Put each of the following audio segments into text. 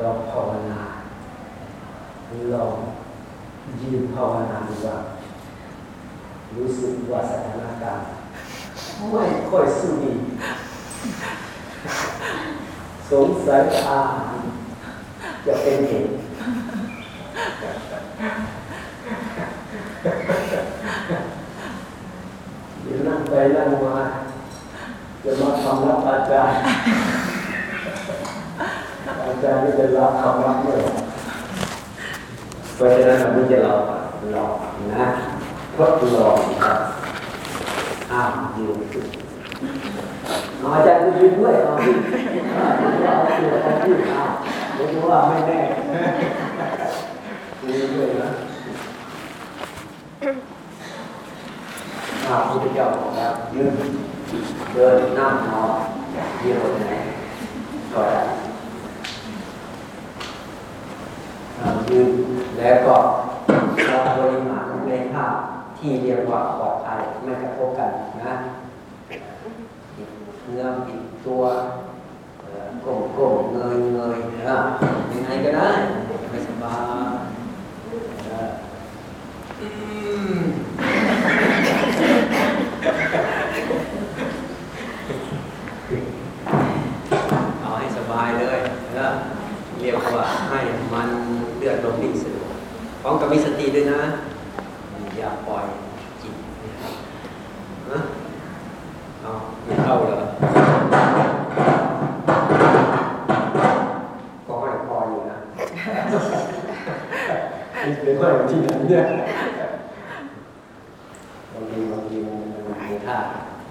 ลองลองภาวนาลองยืนภาวนาดูว่า รู้สึกว่าสถานการณ์ไม่ค่อยสู้ดี สงสัยอาจะเป็นเหตุเดี๋ยวนั่งไปนั่งมาจะมาทำรับอาจารย์ อา จะรับคำรับเมื่อไหร่เพราะฉะนั้นเราไม่จะรอรอนะทดลองครับอ้าวยืนขึ้นเอาอาจารย์ก็ยืนด้วยเอายืนเอาตัวเอายืนเอาไม่รู้ว่าไม่แน่ยืนด้วยนะอ้าวพระพุทธเจ้าบอกแล้วยืนเดินนั่งนอนเยี่ยวไหนก็ได้ ยืน แล้วก็เราบริหารในท่าที่เรียกว่าปลอดภัยไม่กระทบกันนะเนื้อปิดตัวก้มก้มเงยเงยนะยังไงก็ได้ไม่สบายเอาให้สบายเลยนะ เรียกว่าให้มันเลือดลมนิ่งสะดวกพ ร้อมกับมีสติด้วยนะอย่าปล่อยจิตนะเอาไม่เข้าเหรอก็ให้พออยู่นะนี่เป็นว่าที่ไหนเนี่ยบางทีบางทีมันมีท่า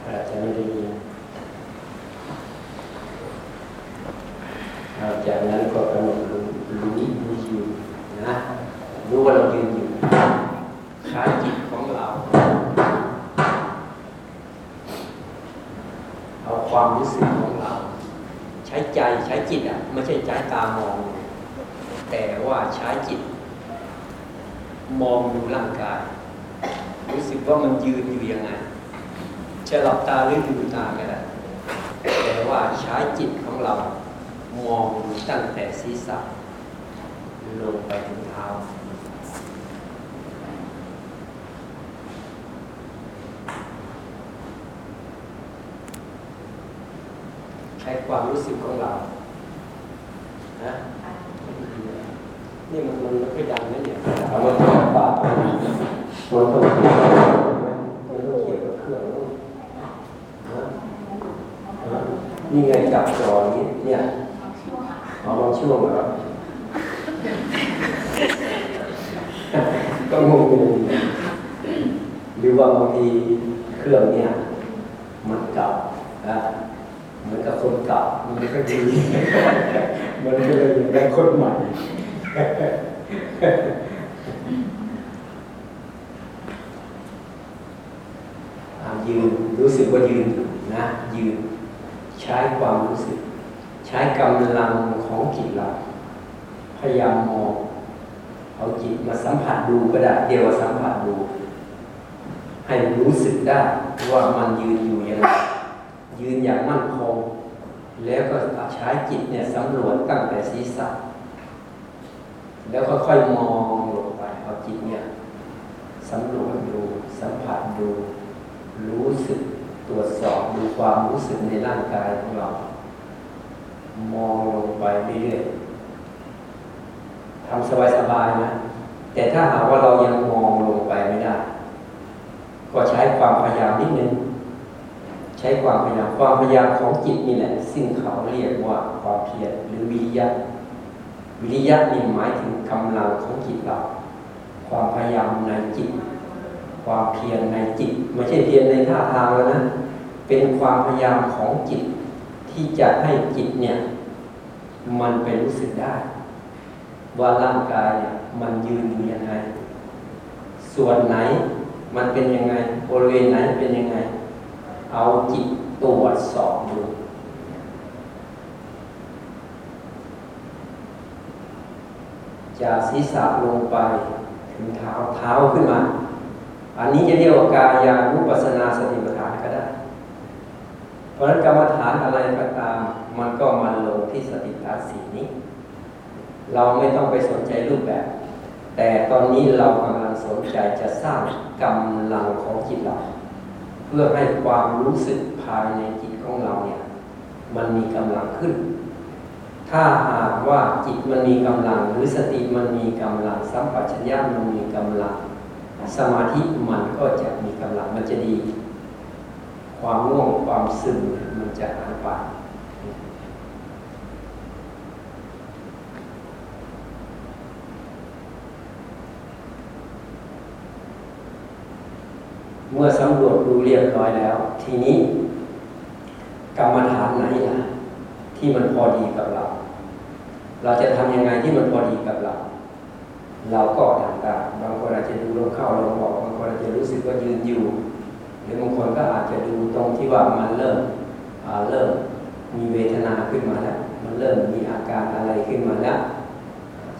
อาจจะไม่ได้ยินจากนั้นก็กำหนด รู้ว่าเรายืนอยู่ใช้จิตของเรา เอาความรู้สึกของเรา ใช้ใจใช้จิตอะไม่ใช่ใช้ตามอง แต่ว่าใช้จิต มองดูร่างกาย รู้สึกว่ามันยืนอยู่ยังไงจะหลับตาหรือลืมตาก็ได้แต่ว่าใช้จิตของเรา มองตั้งแต่ศีรษะลงไปถึงเท้า ใช้ ความรู้สึกของเรานะนี่มันมันไม่ค่อยดังนะเนี่ยเอามาต่อปากมันต้องมันต้องเกี่ยวกับเครื่องนี่ไงจับจอนี้เนี่ยเอาบางช่วงเหรอก็งงงหรือว่าบางทีเครื่องเนี่ยมันเก่าอะเหมือนกับคนเก่ามันไม่ค่ อยดีมันก็เลยอยากได้คนใหม่ยืนรู้สึกว่ายืนนะยืนใช้ความรู้สึก ใช้กำลังของจิตเราพยายามมองเอาจิตมาสัมผัสดูก็ได้เดียวสัมผัสดู ให้รู้สึกได้ว่ามันยืนอยู่อย่างไรยืนอย่างมั่นคง แล้วก็ใช้จิตเนี่ยสำรวจตั้งแต่ศีรษะ แล้วค่อยๆมองลงไปเอาจิตเนี่ยสำรวจดูสัมผัสดู รู้สึกตรวจสอบดูความรู้สึกในร่างกายของเรา มองลงไปเรื่อยๆทำสบายๆนะ แต่ถ้าหากว่าเรายังมองลงไปไม่ได้ ก็ใช้ความพยายามนิดนึง ใช้ความพยายามความพยายามของจิตนี่แหละ ซึ่งเขาเรียกว่าความเพียรหรือวิริยะ วิริยะนี่หมายถึงกำลังของจิตเรา ความพยายามในจิต ความเพียรในจิต ไม่ใช่เพียรในท่าทางแล้วนะ เป็นความพยายามของจิต ที่จะให้จิตเนี่ย มันไปรู้สึกได้ ว่าร่างกายเนี่ยมันยืนอยู่ยังไง ส่วนไหนมันเป็นยังไงบริเวณไหนเป็นยังไง เอาจิตตรวจสอบดูจากศีรษะลงไปถึงเท้าเท้าขึ้นมา อันนี้จะเรียกว่ากายานุปัสนาสติปัฏฐานก็ได้ เพราะฉะนั้นกรรมฐานอะไรก็ตาม มันก็มาลงที่สติปัฏฐานสีนี้ เราไม่ต้องไปสนใจรูปแบบ แต่ตอนนี้เรากำลังสนใจจะสร้างกำลังของจิตเรา เพื่อให้ความรู้สึกภายในจิตของเราเนี่ยมันมีกำลังขึ้น ถ้าหากว่าจิตมันมีกำลัง หรือสติมันมีกำลังสัมปชัญญะมันมีกำลัง สมาธิมันก็จะมีกำลังมันจะดี ความง่วงความซึมมันจะหายไป เมื่อสำรวจดูเรียบร้อยแล้ว ทีนี้ กรรมฐานไหนล่ะ ที่มันพอดีกับเรา เราจะทำยังไงที่มันพอดีกับเรา เราก็ทำได้บางคนอาจจะดูลมเข้าลมออกบางคนอาจจะรู้สึกว่ายืนอยู่หรือบางคนก็อาจจะดูตรงที่ว่ามันเริ่มเริ่มมีเวทนาขึ้นมาแล้วมันเริ่มมีอาการอะไรขึ้นมาแล้ว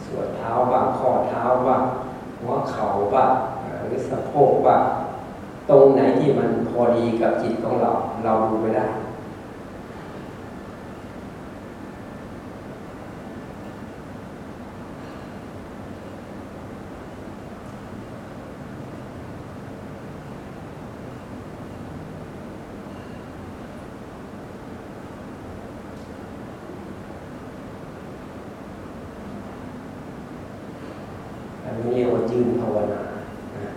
ส่วนเท้าบ้างข้อเท้าบ้างหัวเข่าบ้างหรือสะโพกบ้าง ตรงไหนที่มันพอดีกับจิตของเรา เราดูไปได้ อันนี้เรียกว่ายืนภาวนานะ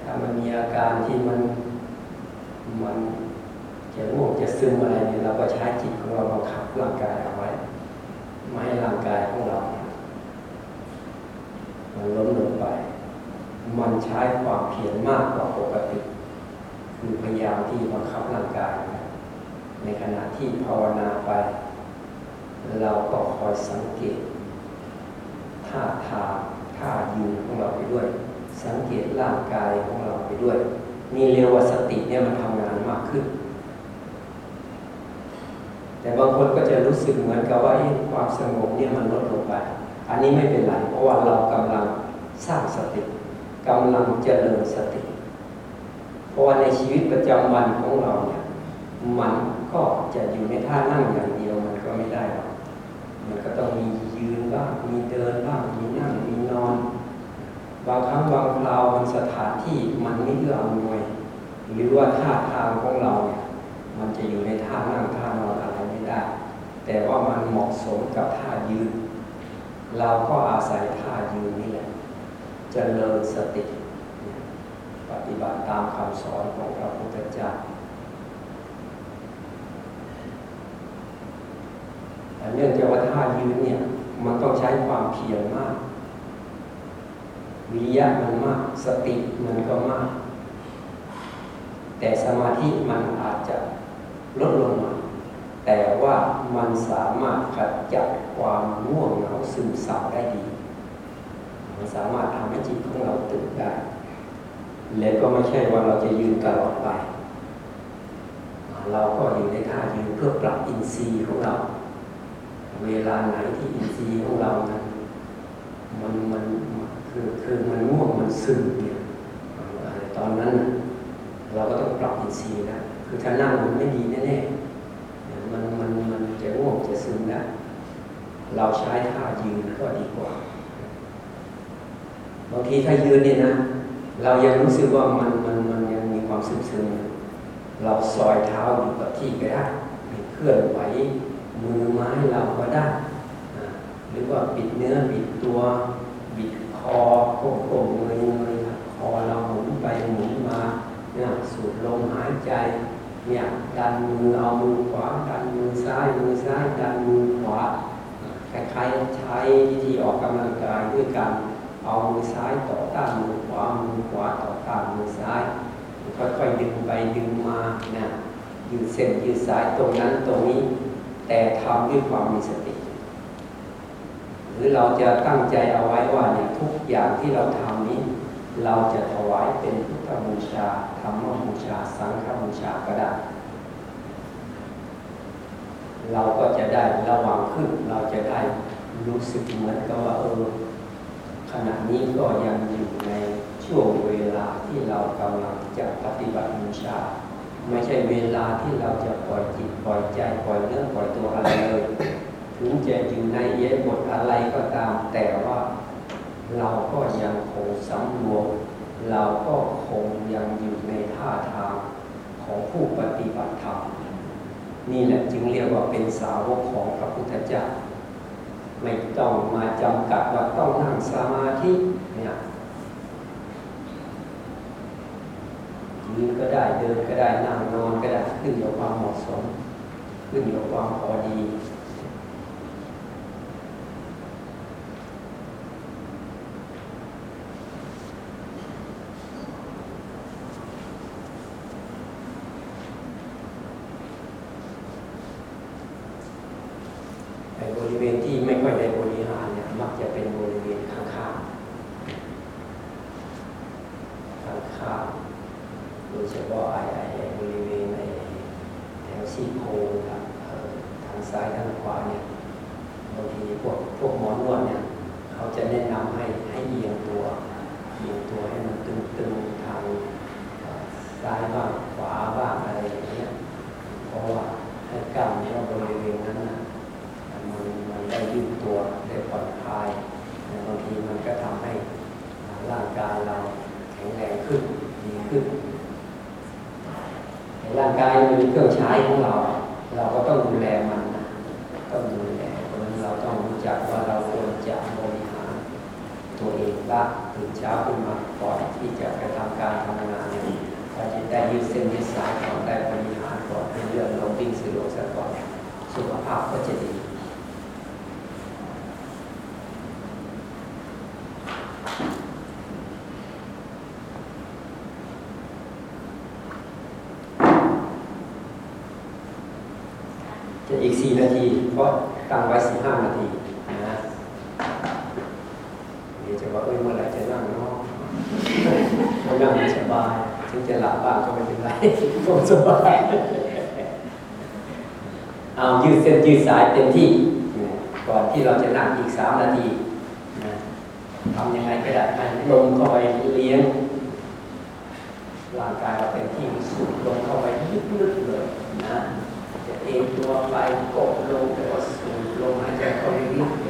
ถ้ามันมีอาการที่มันมันจะง่วงจะซึมอะไรเนี่ยเราก็ใช้จิตของเราบังคับร่างกายเอาไว้ไม่ให้ร่างกายของเราเนี่ยมันล้มลงไป มันใช้ความเพียรมากกว่าปกติ คือพยายามที่บังคับร่างกายนะในขณะที่ภาวนาไป เราก็ คอยสังเกตท่าทางท่ายืนของเราไปด้วย สังเกตร่างกายของเราไปด้วย นี่เรียกว่าสติเนี่ยมันทำงานมากขึ้น แต่บางคนก็จะรู้สึกเหมือนกับว่าความสงบเนี่ยมันลดลงไป อันนี้ไม่เป็นไรเพราะว่าเรากำลังสร้างสติกำลังเจริญสติ เพราะว่าในชีวิตประจำวันของเราเนี่ยมันก็จะอยู่ในท่านั่งอย่าง มันก็ต้องมียืนบ้าง มีเดินบ้าง มีนั่ง มีนอน บางครั้งบางคราวมันสถานที่มันไม่เอื้ออำนวย หรือว่าท่าทางของเราเนี่ยมันจะอยู่ในท่านั่งท่านอนอะไรไม่ได้ แต่ว่ามันเหมาะสมกับท่ายืน เราก็อาศัยท่ายืนนี่แหละจริญสติ ปฏิบัติตามคำสอนของพระพุทธเจ้าแต่ เนื่องจากว่าท่ายืนเนี่ย มันต้องใช้ความเพียรมาก วิริยะมันมาก สติมันก็มาก แต่สมาธิมันอาจจะลดลงมา แต่ว่ามันสามารถขจัดความง่วงเหงาซึมเศร้าได้ดี มันสามารถทำให้จิตของเราตื่นได้ และก็ไม่ใช่ว่าเราจะยืนตลอดไป เราก็อยู่ในท่ายืนเพื่อปรับอินทรีย์ของเรา เวลาไหนที่อินทรีย์ของเรานั้นมันมันคือคือมันง่วงมันซึมเนี่ยตอนนั้นเราก็ต้องปรับอินทรีย์นะคือถ้านั่งมันไม่ดีแน่ๆมันมันมันจะง่วงจะซึมนะเราใช้ท่ายืนก็ดีกว่าบางทีถ้ายืนเนี่ยนะ เรายังรู้สึกว่ามันมันมันยังมีความซึมซึมเราซอยเท้าอยู่กับที่ก็ได้เคลื่อนไหว มือไม้เราก็ได้หรือว่าบิดเนื้อบิดตัวบิดคอโค้งโค้งเงยเงยคอเราหมุนไปหมุนมาเนี่ยสูดลมหายใจเนี่ยดันมือเอามือขวาดันมือซ้ายมือซ้ายดันมือขวาคล้ายๆใช้วิธีออกกำลังกายด้วยการเอามือซ้ายต่อต้านมือขวามือขวาต่อต้านมือซ้ายค่อยๆดึงไปดึงมาเนี่ยยืดเส้นยืดสายตรงนั้นตรงนี้ แต่ทำด้วยความมีสติ หรือเราจะตั้งใจเอาไว้ว่าเนี่ยทุกอย่างที่เราทำนี้ เราจะถวายเป็นพุทธบูชาธรรมบูชา สังฆบูชาก็ได้ เราก็จะได้ระวังขึ้น เราจะได้รู้สึกเหมือนกับว่าเออขณะนี้ก็ยังอยู่ในช่วงเวลาที่เรากำลังจะปฏิบัติบูชา ไม่ใช่เวลาที่เราจะปล่อยจิตปล่อยใจปล่อยเนื้อปล่อยตัวอะไรเลย ถึงจะอยู่ในเย็บทอะไรก็ตาม แต่ว่าเราก็ยังคงสำรวม เราก็คงยังอยู่ในท่าทางของผู้ปฏิบัติธรรมนี่แหละจึงเรียกว่าเป็นสาวกของพระพุทธเจ้าไม่ต้องมาจำกัดว่าต้องนั่งสมาธิเนี่ ยืนก็ได้เดินก็ได้นั่งนอนก็ได้ขึ้นอยู่กับความเหมาะสม ขึ้นอยู่กับความพอดี ในบริเวณที่ไม่ค่อยได้บริหารเนี่ยมักจะเป็นบริเวณข้างๆข้างๆโดยเฉพาะไอ้ไอ้บริเวณไอ้แถวซี่โครงครับเอ่อทางซ้ายทางขวาเนี่ยบางทีพวกพวกหมอนวดเนี่ยเขาจะแนะนำให้ให้เอียงตัวเอียงตัวให้มันตึงๆทางเอ่อซ้ายบ้างขวาบ้างอะไรอย่างเงี้ยเพราะว่าให้กล้ามเนื้อบริเวณนั้นนะ มันมันได้ยืดตัวได้ผ่อนคลายแต่บางทีมันก็ทำให้ร่างกายเราแข็งแรงขึ้นดีขึ้นแต่ร่างกายมันมีเครื่องใช้ของเรา เราก็ต้องดูแลมันนะต้องดูแลเพราะฉะนั้นเราต้องรู้จักว่าเราควรจะบริหารตัวเองบ้างตื่นเช้าขึ้นมาก่อนที่จะไปทำการทำงานเนี่ยเราจะได้ยืดเส้นยืดสายก่อนได้บริหารก่อนให้เรื่องลงวิ่งสะดวกสะก่อนสุขภาพก็จะดี จะ อีกสี่นาที เพราะตั้งไว้สิบห้านาทีนะเดี๋ยวจะว่าเอ้ยเมื่อไรจะนั่งเนาะเขานั่งสบายถึงจะหลับบ้างก็ไม่เป็นไรสบายเอายืดเส้นยืดสายเต็มที่ ก่อนที่เราจะนั่งอีกสามนาทีทำยังไงก็ได้ให้ลมเข้าไปเลี้ยงร่างกายเราเป็นที่สูดลมเข้าไปลึกๆเลยนะ เอ็นตัวไปกดลงแล้วก็สูดลมหายใจเข้าลึกๆ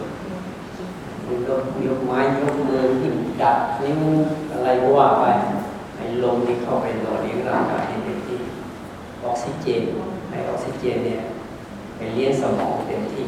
ยกยกไม้ยกมือที่ดับนิ้วอะไรว่าไปให้ลมที่เข้าไปหล่อเลี้ยงร่างกายให้เต็มที่ออกซิเจนให้ออกซิเจนเนี่ยไปเลี้ยงสมองเต็มที่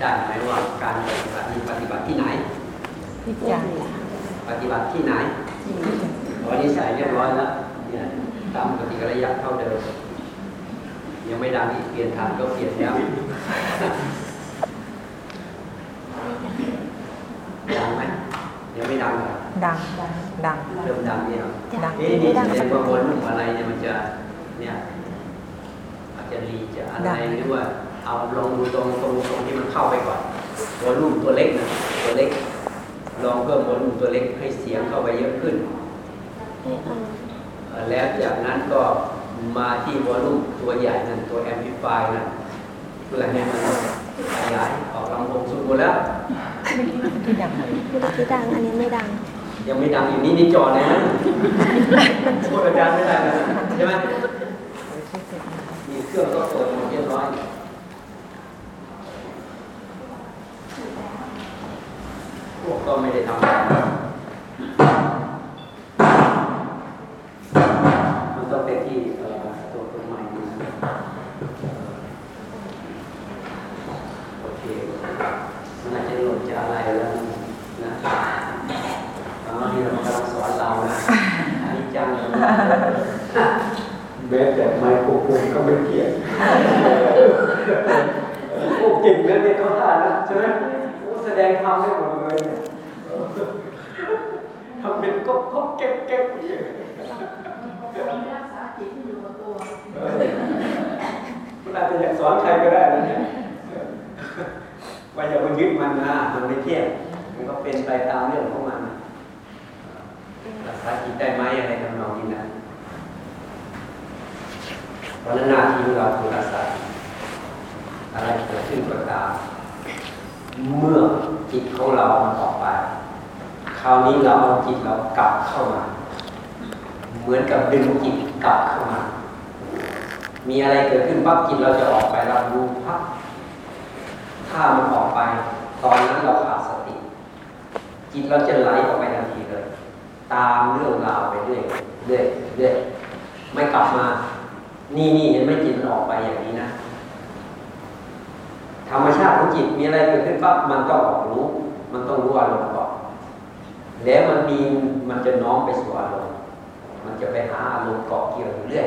ได้ไหมว่าการปฏิบัตินี้ปฏิบัติที่ไหนพิจารณาปฏิบัติที่ไหนวันนี้ใส่เรียบร้อยแล้วเนี่ยตามปฏิกิริยาเท่าเดิมยังไม่ดังอีกเปลี่ยนฐานก็เปลี่ยนแล้วดังไหมยังไม่ดังเหรอดังดังเริ่มดังเนี่ยเหรอดังเอ๊ะนี่แสดงว่าวนลุ่มอะไรเนี่ยมันจะเนี่ยอาจจะรีจะอะไรหรือว่า เอาลองดูตรงตรงตรงที่มันเข้าไปก่อนวนลุ่มตัวเล็กนะตัวเล็ก ลองเพิ่มวนลุ่มตัวเล็กให้เสียงเข้าไปเยอะขึ้นเอ่อแล้วจากนั้นก็มาที่วอลลุ่มตัวใหญ่นั่นตัวแอมพลิฟายนั่นเพื่อให้มันขยายออกลำโพงสุดหมดแล้วที่ดังเมื่อกี้ดังอันนี้ไม่ดัง ยังไม่ดังอยู่นี่นี่จอเลยนะพูดอาจารย์ไม่ได้นะใช่ไหมมีเครื่องก็เปิดหมดเรียบร้อยพว ก็ไม่ได้ทำอะไรมันต้องเป็นที่เอ่อตัวตัวใหม่นะโอเคมันอาจจะหล่นจะอะไรแล้วนะอ๋อนี่เรากำลังสอนเรานะอันนี้จังเลยแม้แต่ไมโครโฟนก็ไม่เกี่ยงพวกเก่งนะเนี่ยเขาท่านะใช่ไหมโอ้แสดงธรรมได้หมดเลยเนี่ยทำเป็นก็ก็แก๊กแก๊กเนี่ย มันอาจจะอยากสอนใครก็ได้นะเนี่ยว่าอย่าไปยึด มันไม่เที่ยงมันก็เป็นไปตามเรื่องของมันรักษาจิตได้ไหมอะไรทำนองนี้นะเพราะนั้นหน้าที่ของเราคือรักษาอะไรเกิดขึ้นก็ตาม เมื่อจิตของเรามันออกไป คราวนี้เราเอาจิตเรากลับเข้ามา เหมือนกับดึงจิตกลับเข้ามา มีอะไรเกิดขึ้นปั๊บจิตเราจะออกไปเราดูพับถ้ามันออกไป ตอนนั้นเราขาดสติ จิตเราจะไหลออกไปทันทีเลย ตามเรื่องราวไปเรื่อยเรื่อยเรื่อยไม่กลับมา นี่นี่เห็นไหม่จิตมันออกไปอย่างนี้นะ ธรรมชาติของจิตมีอะไรเกิดขึ้นปั๊บมันต้องออกรู้ มันต้องรู้อารมณ์ก่อนแล้วมันมีมันจะน้อมไปสู่อารมณ์มันจะไปหาอารมณ์เกาะเกี่ยวอยู่เรื่อย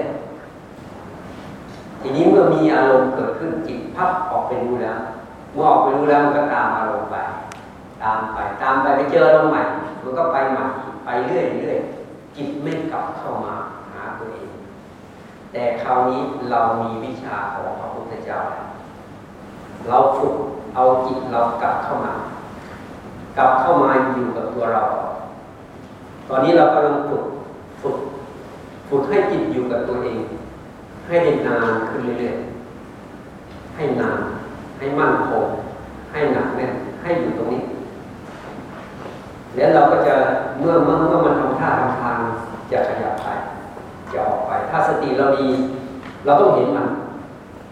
ทีนี้เมื่อมีอารมณ์เกิดขึ้นจิตพับออกไปรู้แล้ว เมื่อออกไปรู้แล้วมันก็ตามอารมณ์ไป ตามไปตามไปไปเจออารมณ์ใหม่มันก็ไปใหม่ไปเรื่อยเรื่อยจิตไม่กลับเข้ามาหาตัวเอง แต่คราวนี้เรามีวิชาของพระพุทธเจ้าแล้วเราฝึกเอาจิตเรากลับเข้ามา กลับเข้ามาอยู่กับตัวเรา ตอนนี้เรากำลังฝึกฝึกฝึกให้จิตอยู่กับตัวเอง ให้ได้นานขึ้นเรื่อยๆให้นาน ให้มั่นคง ให้หนักแน่นให้อยู่ตรงนี้ แล้วเราก็จะเมื่อเมื่อเมื่อมันทำท่าทำทางจะขยับไปจะออกไป ถ้าสติเราดีเราต้องเห็นมัน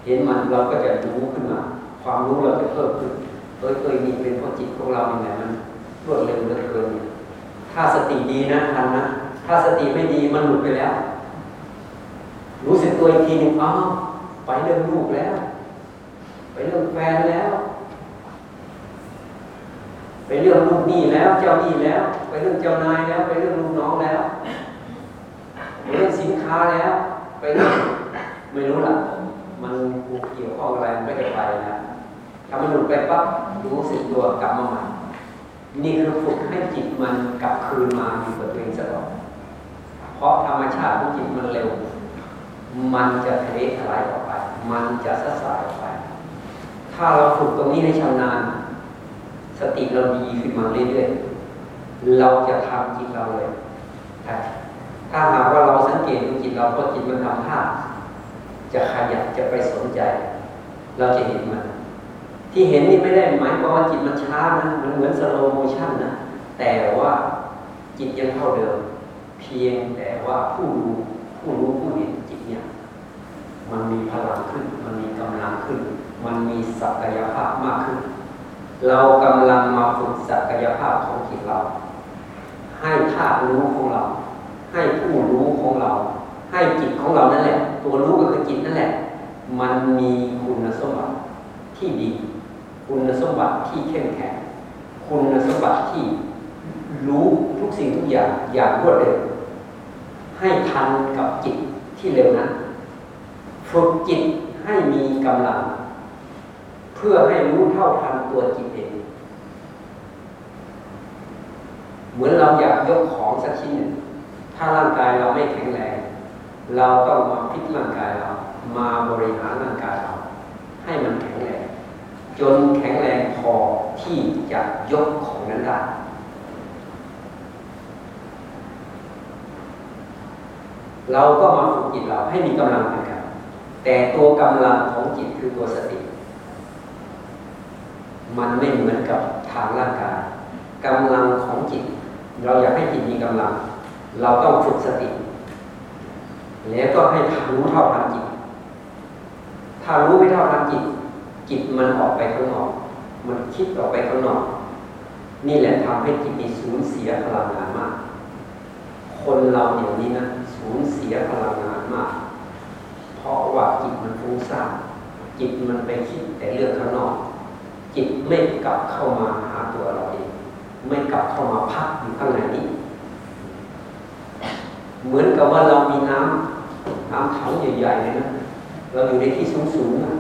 เห็นมันเราก็จะรู้ขึ้นมา ความรู้เราจะเพิ่มขึ้นเอ้ยเอ้ยนี่เป็นเพราะจิตของเราอย่างไรมันรวดเร็วเหลือเกินเนี่ยถ้าสติดีนะทันนะถ้าสติไม่ดีมันหลุดไปแล้ว รู้สึกตัวอีกทีหนึ่งอ้าวไปเรื่องลูกแล้ว ไปเรื่องแฟนแล้วไปเรื่องลูกหนี้แล้ว เจ้าหนี้แล้วไปเรื่องเจ้านายแล้วไปเรื่องลูกน้องแล้วไปเรื่องสินค้าแล้วไปเรื่องไม่รู้ล่ะมันเกี่ยวข้องอะไรมันไม่ได้ไปนะถ้ามันหลุดไปปั๊บรู้สึกตัวกลับมาใหม่นี่คือฝึกให้จิตมันกลับคืนมาอยู่กับตัวเองตลอดเพราะธรรมชาติของจิตมันเร็ว มันจะทะเลทลายออกไป มันจะสะสายออกไป ถ้าเราฝึกตรงนี้ให้ชำนาญ สติเราดีขึ้นมาเรื่อยๆ เราจะทำจิตเราเลยถ้าหากว่าเราสังเกตดูจิตเราพอจิตมันทำท่าจะขยับจะไปสนใจ เราจะเห็นมัน ที่เห็นนี่ไม่ได้หมายความว่าจิตมันช้านะมันเหมือนสโลโมชันนะแต่ว่าจิตยังเท่าเดิม เพียงแต่ว่าผู้รู้ผู้รู้ผู้เห็นจิตเนี่ย มันมีพลังขึ้น มันมีกำลังขึ้น มันมีศักยภาพมากขึ้น เรากำลังมาฝึกศักยภาพของจิตเรา ให้ธาตุรู้ของเรา ให้ผู้รู้ของเรา ให้จิตของเรานั่นแหละ ตัวรู้ก็คือจิตนั่นแหละ มันมีคุณสมบัติที่ดี คุณสมบัติที่เข้มแข็ง คุณสมบัติที่รู้ทุกสิ่งทุกอย่างอย่างรวดเร็วให้ทันกับจิตที่เร็วนั้นฝึกจิตให้มีกำลัง พื่อให้รู้เท่าทันตัวจิตเอง เหมือนเราอยากยกของสักชิ้นหนึ่งถ้าร่างกายเราไม่แข็งแรง เราต้องมาพลิกร่างกายเรา มาบริหารร่างกายเรา ให้มันแข็งแรง จนแข็งแรงพอที่จะยกของนั้นได้ เราก็มาฝึกจิตเราให้มีกำลังเหมือนกันแต่ตัวกำลังของจิตคือตัวสติ มันไม่เหมือนกับทางร่างกายกำลังของจิต เราอยากให้จิตมีกำลัง เราต้องฝึกสติ แล้วก็ให้รู้เท่าทันจิต ถ้ารู้ไม่เท่าทันจิต จิตมันออกไปข้างนอก มันคิดออกไปข้างนอก นี่แหละทำให้จิตมีสูญเสียพลังงานมาก คนเราเดี๋ยวนี้นะสูญเสียพลังงานมาก เพราะว่าจิตมันฟุ้งซ่านจิตมันไปคิดแต่เรื่องข้างนอก จิตไม่กลับเข้ามาหาตัวเราเองไม่กลับเข้ามาพักอยู่ข้างในนี้ เหมือนกับว่าเรามีน้ำน้ำถังใหญ่ๆเลยนะเราอยู่ในที่สูงๆนะ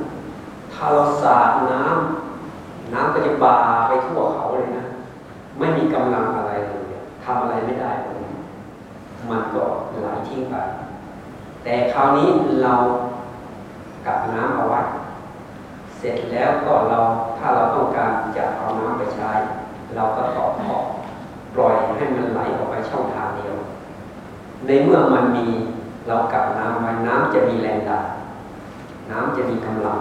ถ้าเราสาดน้ำน้ำก็จะบาไปทั่วเขาเลยนะไม่มีกำลังอะไรเลยทำอะไรไม่ได้เลยมันก็ไหลทิ้งไปแต่คราวนี้เรากักน้ำเอาไว้ เสร็จแล้วก็เราถ้าเราต้องการจะเอาน้ำไปใช้ เราก็ต่อท่อปล่อยให้มันไหลออกไปช่องทางเดียว ในเมื่อมันมีเรากักน้ำไว้น้ำจะมีแรงดันน้ำจะมีกำลัง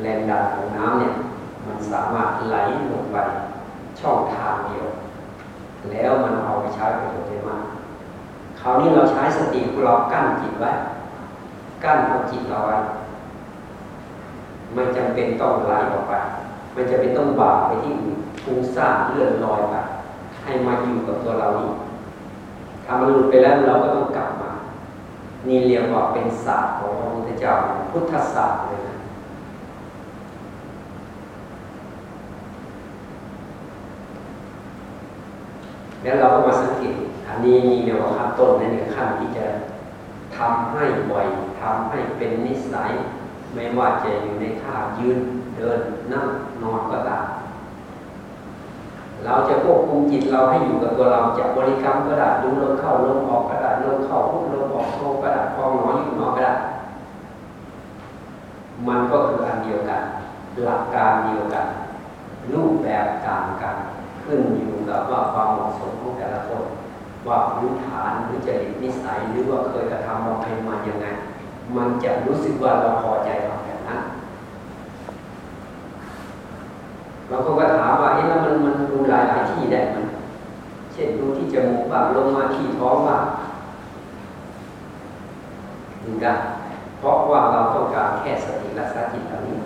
แรงดันของน้ำเนี่ยมันสามารถไหลลงไปช่องทางเดียว แล้วมันเอาไปใช้ประโยชน์ได้มากคราวนี้เราใช้สติของเรากั้นจิตไว้กั้นเอาจิตเราไว้ มันจำเป็นต้องลาออกไป มันจะเป็นต้องบ่าไปที่อื่นฟุ้งซ่านเลื่อนลอยไปให้มาอยู่กับตัวเรานี้ถ้ามันหลุดไปแล้วเราก็ต้องกลับมา นี่เรียกว่าเป็นศาสตร์ของพระพุทธเจ้าพุทธศาสตร์เลยนะแล้วเราก็มาสังเกตอันนี้นี่เรียกว่าขั้นต้นในขั้นที่จะทำให้บ่อยทำให้เป็นนิสัย ไม่ว่าจะอยู่ในท่ายืนเดินนั่งนอนก็ตามเราจะควบคุมจิตเราให้อยู่กับตัวเราจะบริกรรมก็ได้ดูลมเข้าลมออกก็ได้ลมเข้าพุทลมออกโทก็ได้พองหนออยู่หนอก็ได้มันก็คืออันเดียวกัน หลักการเดียวกัน รูปแบบต่างกัน ขึ้นอยู่กับว่าความเหมาะสมของแต่ละคนว่าพื้นฐานหรือจริตนิสัยหรือว่าเคยกระทำบำเพ็ญมาอย่างไง มันจะรู้สึกว่าเราพอใจกับแบบนั้น เราก็ก็ถามว่าเอ๊ะแล้วมันมันดูหลายหลายที่ได้มัน เช่นดูที่จมูกบ้างลงมาที่ท้องบ้างดูได้เพราะว่าเราต้องการแค่สติรักษาจิตเหล่านี้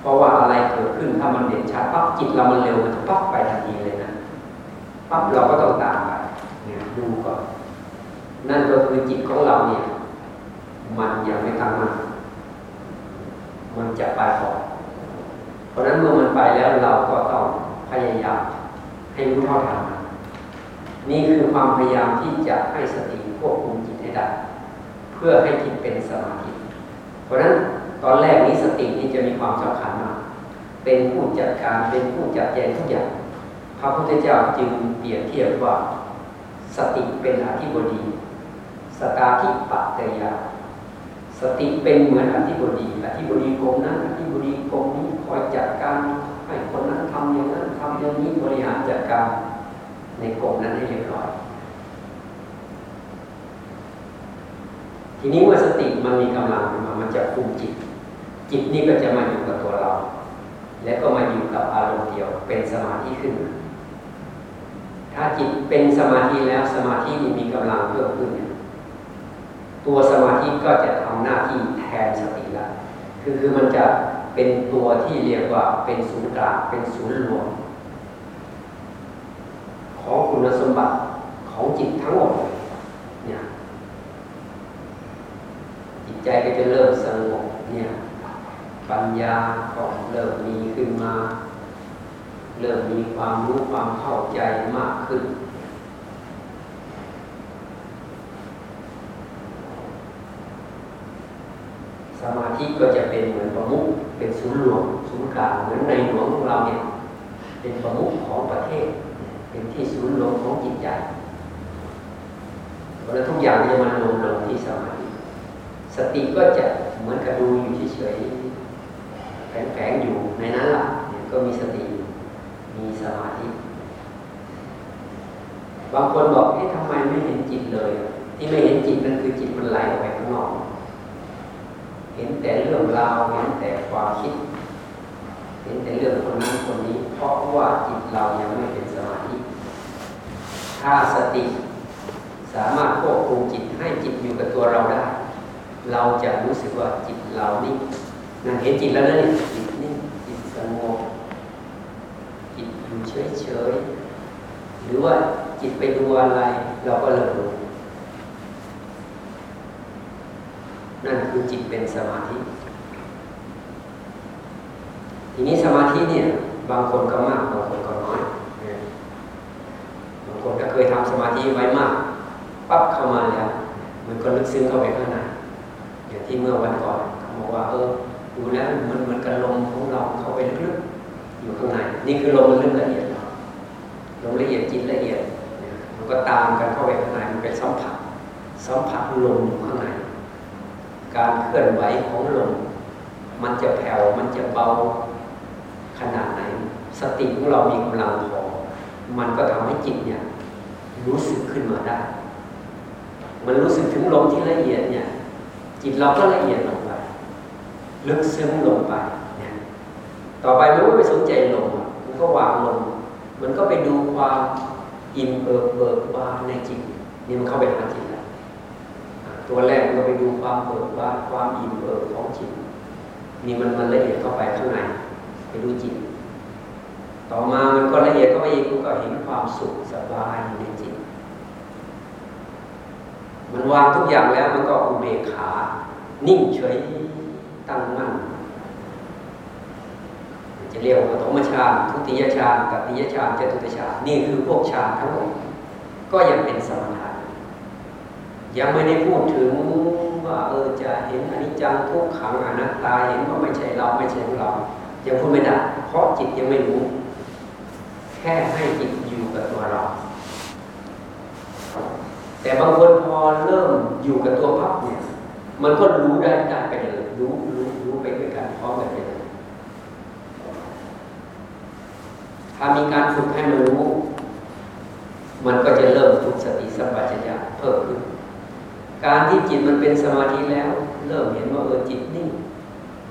เพราะว่าอะไรเกิดขึ้นถ้ามันเด่นชัดปั๊บจิตเรามันเร็วมันจะปั๊บไปทันทีเลยนะปั๊บเราก็ต้องตามไปเนี่ยดูก่อนนั่นก็คือจิตของเราเนี่ย มันยังไม่ตั้งมั่นมันจะไปก่อน ราะฉะนั้นเมื่อมันไปแล้วเราก็ต้องพยายามให้รู้เท่าทันมันนี่คือความพยายามที่จะให้สติควบคุมจิตให้ได้ เพื่อให้จิตเป็นสมาธิ เพราะฉะนั้นตอนแรกนี้สตินี้จะมีความสำคัญมาก เป็นผู้จัดการเป็นผู้จัดแจงทุกอย่าง พระพุทธเจ้าจึงเปรียบเทียบว่า สติเป็นอธิบดี สตาธิปัตยา สติเป็นเหมือนอธิบดีอธิบดีกรมนั้นอธิบดีกรมนี้คอยจัดการให้คนนั้นทำอย่างนั้นทำอย่างนี้บริหารจัดการในกรมนั้นให้เรียบร้อย ทีนี้เมื่อสติมันมีกำลังขึ้นมามันจะคุมจิต จิตนี่ก็จะมาอยู่กับตัวเรา และก็มาอยู่กับอารมณ์เดียวเป็นสมาธิขึ้น ถ้าจิตเป็นสมาธิแล้วสมาธิมีกำลังเพิ่มขึ้น ตัวสมาธิก็จะทำหน้าที่แทนสติละคือคือมันจะเป็นตัวที่เรียกว่าเป็นศูนย์กลางเป็นศูนย์รวม ของคุณสมบัติของจิตทั้งหมดเลยเนี่ยจิตใจก็จะเริ่มสงบเนี่ยปัญญาก็เริ่มมีขึ้นมา เริ่มมีความรู้ความเข้าใจมากขึ้น ส มาธิก็จะเป็นเหมือนประมุขเป็นศูนย์รวมศูนย์กลางเหมือนในหลวงของเราเนี่ยเป็นประมุขของประเทศ เป็นที่ศูนย์รวมของจิตใจเพราะนั้นทุกอย่างจะมารวมลงที่สมาธิสติก็จะเหมือนกับดูอยู่เฉยๆแฝงๆอยู่ในนั้นล่ะเนี่ยก็มีสติมีสมาธิบางคนบอกเอ๊ะทำไมไม่เห็นจิตเลย ที่ไม่เห็นจิตนั่นคือจิตมันไหลออกไปข้างนอก เห็นแต่เรื่องราวเห็นแต่ความคิด เห็นแต่เรื่องคนนั้นคนนี้ เพราะว่าจิตเรายังไม่เป็นสมาธิถ้าสติสามารถควบคุมจิตให้จิตอยู่กับตัวเราได้ เราจะรู้สึกว่าจิตเรานิ่งนั่นเห็นจิตแล้วนะนี่จิตนิ่งจิตสงบจิตอยู่เฉยๆหรือว่าจิตไปดูอะไร เราก็เริ่มรู้ นั่นคือจิตเป็นสมาธิ ทีนี้สมาธิเนี่ย บางคนก็มากบางคนก็น้อยบางคนก็เคยทำสมาธิไว้มากปั๊บเข้ามาแล้วมันก็ลึกซึ้งเข้าไปข้างในอย่างที่เมื่อวันก่อนเขาบอกว่า เออดูแล้วมันเหมือนกับลมของเราเข้าไปลึกๆอยู่ข้างในนี่คือลมมันลึกละเอียดลมละเอียดจิตละเอียดเนี่ยมันก็ตามกันเข้าไปข้างในมันเป็นสัมผัสสัมผัสลมอยู่ข้างใน การเคลื่อนไหวของลมมันจะแผ่วมันจะเบาขนาดไหน สติของเรามีกำลังพอมันก็ทำให้จิตเนี่ยรู้สึกขึ้นมาได้ มันรู้สึกถึงลมที่ละเอียดเนี่ย จิตเราก็ละเอียดลงไปลึกซึ้งลงไปเนี่ยต่อไปมันก็ไปสนใจลมมันก็วางลมมันก็ไปดูความอิ่มเอิบเบิกบานในจิตนี่มันเข้าไปหาจิต ตัวแรกมันก็ไปดูความเบิกบานความอิ่มเอิบของจิตนี่มันมันละเอียดเข้าไปข้างในไปดูจิต ต่อมามันก็ละเอียดเข้าไปอีกก็เห็นความสุขสบายในจิต มันวางทุกอย่างแล้วมันก็อุเบกขา นิ่งเฉยตั้งมั่นจะเรียกว่าปฐมฌานทุติยฌานตติยฌานจตุตฌานนี่คือพวกฌานทั้งหมดก็ยังเป็นสมถะ ยังไม่ได้พูดถึงว่าเออจะเห็นอนิจจังทุกขังอนัตตาเห็นว่าไม่ใช่เราไม่ใช่ของเรายังพูดไม่ได้เพราะจิตยังไม่รู้ แค่ให้จิตอยู่กับตัวเรา แต่บางคนพอเริ่มอยู่กับตัวพับเนี่ยมันก็รู้ได้ได้ไปเลยรู้รู้รู้ไปด้วยกันพร้อมกันไปเลยถ้ามีการฝึกให้มันรู้ มันก็จะเริ่มฝึกสติสัมปชัญญะเพิ่มขึ้น การที่จิตมันเป็นสมาธิแล้ว เริ่มเห็นว่าเออจิตนิ่ง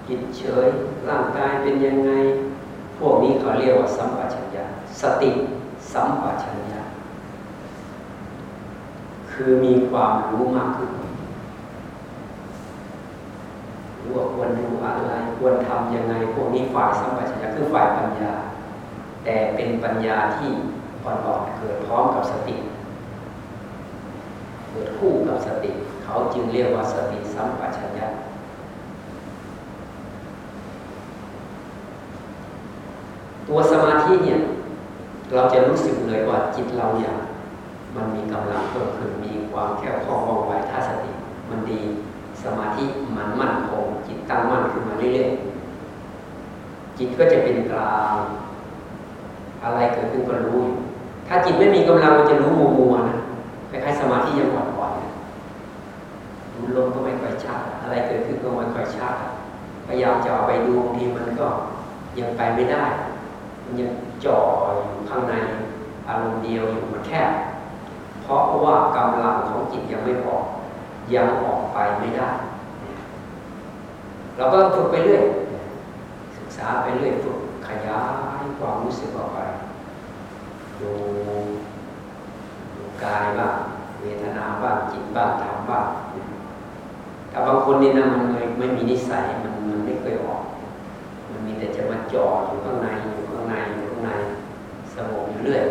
จิตเฉยร่างกายเป็นยังไง พวกนี้เขาเรียกว่าสัมปชัญญะสติสัมปชัญญะคือมีความรู้มากขึ้นรู้ว่าควรดูอะไรควรทำยังไง พวกนี้ฝ่ายสัมปชัญญะคือฝ่ายปัญญา แต่เป็นปัญญาที่อ่อนๆเกิดพร้อมกับสติ กิดคู่กับสติ เขาจึงเรียกว่าสติสัมปชัญญะตัวสมาธิเนี่ยเราจะรู้สึกเลยว่าจิตเราเนี่ยมันมีกำลังเพิ่มขึ้นมีความแข็งคล่องว่องไวถ้าสติ มันดีสมาธิมันมั่นคงจิตตั้งมั่นขึ้นมาเรื่อยๆจิตก็จะเป็นกลางอะไรเกิดขึ้นก็รู้อยู่ถ้าจิตไม่มีกำลังมันจะรู้มัวมัวๆนะ ล้ายๆสมาธิยังอ่อนๆนดูลมก็ไม่ค่อยชัดอะไรเกิดขึ้นก็ไม่ค่อยชัดพยายามจะเอาไปดูบางทีมันก็ยังไปไม่ได้ มันยังจ่ออยู่ข้างในอารมณ์เดียวอยู่มันแคบเพราะว่ากำลังของจิตยังไม่พอยังออกไปไม่ได้ เราก็ฝึกไปเรื่อยศึกษาไปเรื่อยฝึกขยายความรู้สึกออกไปดู กายบ้างเวทนาบ้างจิตบ้างธรรมบ้างแต่บางคนนี่นะมันไม่ไม่มีนิสัยมันมันไม่เคยออก มันมีแต่จะมาจ่ออยู่ข้างในอยู่ข้างในอยู่ข้างในสงบอยู่เรื่อย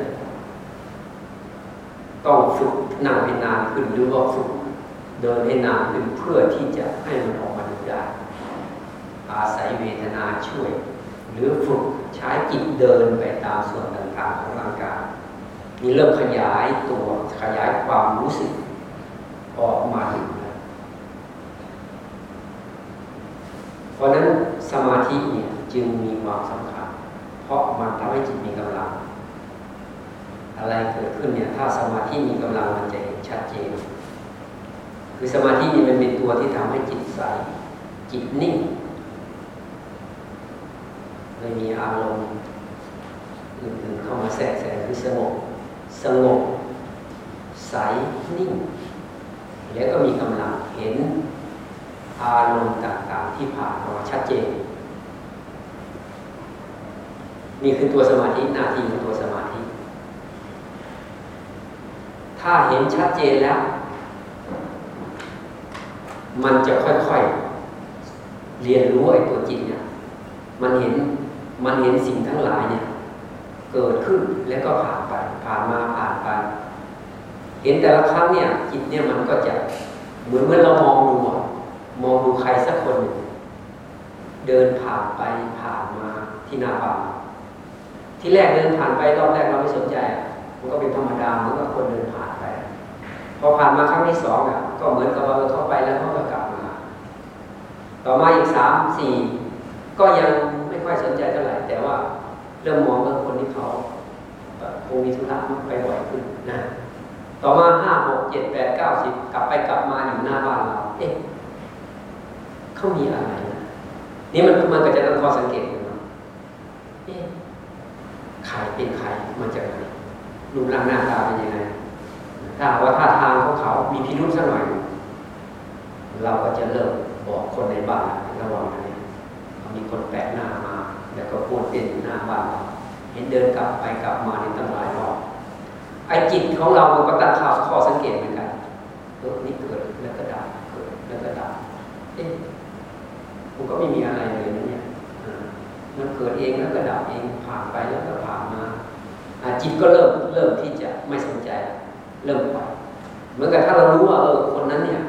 ต้องฝึกนั่งให้นานขึ้นหรือว่าฝึกเดินให้นานขึ้นเพื่อที่จะให้มันออกมาดูได้อาศัยเวทนาช่วย หรือฝึกใช้จิตเดินไปตามส่วนต่างๆของร่างกาย มีเริ่มขยายตัวขยายความรู้สึกออกมาถึงแล้วเพราะนั้นสมาธิเนี่ยจึงมีความสำคัญ เพราะมันทำให้จิตมีกำลัง อะไรเกิดขึ้นเนี่ยถ้าสมาธิมีกำลังมันจะเห็นชัดเจน คือสมาธินี่มันเป็นตัวที่ทำให้จิตใส จิตนิ่งไม่มีอารมณ์อื่นๆเข้ามาแทรกแซงคือสงบ สงบ ใส นิ่ง แล้วก็มีกำลังเห็นอารมณ์ต่างๆที่ผ่านมาชัดเจน นี่คือตัวสมาธินาทีของตัวสมาธิ ถ้าเห็นชัดเจนแล้ว มันจะค่อยๆ เรียนรู้ไอ้ตัวจิตเนี่ยมันเห็นมันเห็นสิ่งทั้งหลายเนี่ย เกิดขึ้นแล้วก็ผ่านไปผ่านมาผ่านไป เห็นแต่ละครั้งเนี่ยจิตเนี่ยมันก็จะเหมือนเมื่อเรามองดูมองดูใครสักคนหนึ่งเดินผ่านไปผ่านมาที่หน้าบ้านที่แรกเดินผ่านไปรอบแรกเราไม่สนใจอะมันก็เป็นธรรมดาเหมือนกับคนเดินผ่านไป พอผ่านมาครั้งที่สองอะก็เหมือนกับว่าเราเข้าไปแล้วเขาก็กลับมา ต่อมาอีกสามสี่ก็ยังไม่ค่อยสนใจเท่าไหร่แต่ว่าเริ่มมองว่า ที่เขาคงมีธุระไปบ่อยขึ้นนะ ต่อมาห้าหกเจ็ดแปดเก้าสิบกลับไปกลับมาอยู่หน้าบ้านเราเอ๊ะเขามีอะไรนะนี่มันมันก็จะต้องข้อสังเกตเนาะเอ๊ะใครเป็นใครมาจากไหนรูปร่างหน้าตาเป็นยังไงถ้าว่าท่าทางของเขามีพิรุธสักหน่อย เราก็จะเริ่มบอกคนในบ้านระวังนะเนี่ยมีคนแปลกหน้ามา แล้วก็พูดเป็นหน้าบ้านเรา เห็นเดินกลับไปกลับมาในตั้งหลายรอบไอ้จิตของเรามันก็ตั้งข้อข้อสังเกตเหมือนกันเออนี่เกิดแล้วก็ดับเกิดแล้วก็ดับเอ๊ะมันก็ไม่มีอะไรเลยนะเนี่ยมันเกิดเองแล้วก็ดับเองผ่านไปแล้วก็ผ่านมาอจิตก็เริ่มเริ่มที่จะไม่สนใจ เริ่มปล่อยเหมือนกับถ้าเรารู้ว่าเออคนนั้นเนี่ย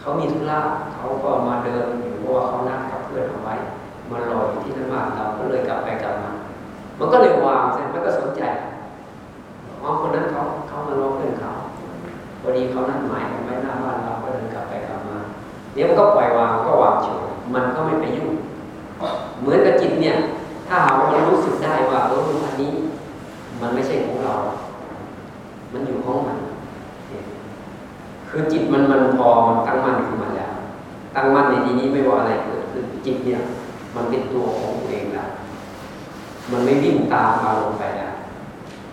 เขามีธุระเขาก็มาเดินอยู่เพราะว่าเขานัดกับเพื่อนเอาไว้มารออยู่ที่นั่นบ้านเราก็เลยกลับไปกลับมา มันก็เลยวางใช่ไหมก็สนใจอ๋อคนนั้นเขาเขามาร้องเพื่อนเขาพอดีเขานั่นหมายไว้หน้าบ้านเราก็เดินกลับไปกลับมาเดี๋ยวมันก็ปล่อยวางก็วางเฉยมันก็ไม่ไปยุ่งเหมือนกับจิตเนี่ย ถ้าหากว่ามันรู้สึกได้ว่าเอออันนี้ มันไม่ใช่ของเรา มันอยู่ของมัน คือจิตมันมันพอมันตั้งมั่นขึ้นมาแล้ว ตั้งมั่นในที่นี้ไม่ว่าอะไรเกิดขึ้นจิตเนี่ย มันเป็นตัวของตัวเอง มันไม่วิ่งตามอารมณ์ไปแล้ว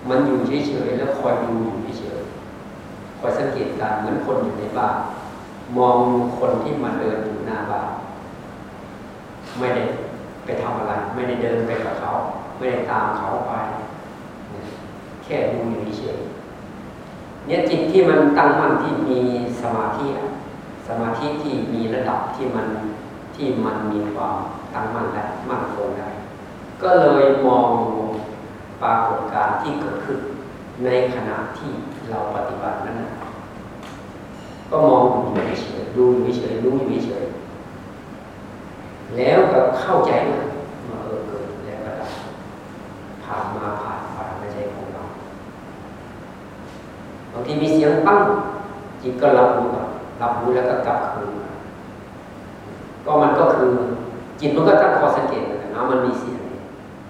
มันอยู่เฉยๆแล้วคอยดูอยู่เฉยๆคอยสังเกตการณ์เหมือนคนอยู่ในบ้านมองคนที่มาเดินอยู่หน้าบ้านไม่ได้ไปทำอะไร ไม่ได้เดินไปกับเขา ไม่ได้ตามเขาไป แค่ดูอยู่เฉยๆเนี่ยจิตที่มันตั้งมั่นที่มีสมาธิสมาธิที่มีระดับที่มันที่มันมีความตั้งมั่นและมั่นคงได้ ก็เลยมองปรากฏการณ์ที่เกิดขึ้น ในขณะที่เราปฏิบัตินั้นนะก็มองอยู่เฉยๆดูอยู่เฉยๆรู้อยู่เฉยๆแล้วก็เข้าใจว่าเออเกิดแล้วก็ดับผ่านมาผ่านไปไม่ใช่ของเราบางทีมีเสียงปั้งจิตก็รับรู้ก่อนรับรู้แล้วก็กลับคืนมาก็มันก็คือจิตมันก็ตั้งข้อสังเกตนะมันมีเสียง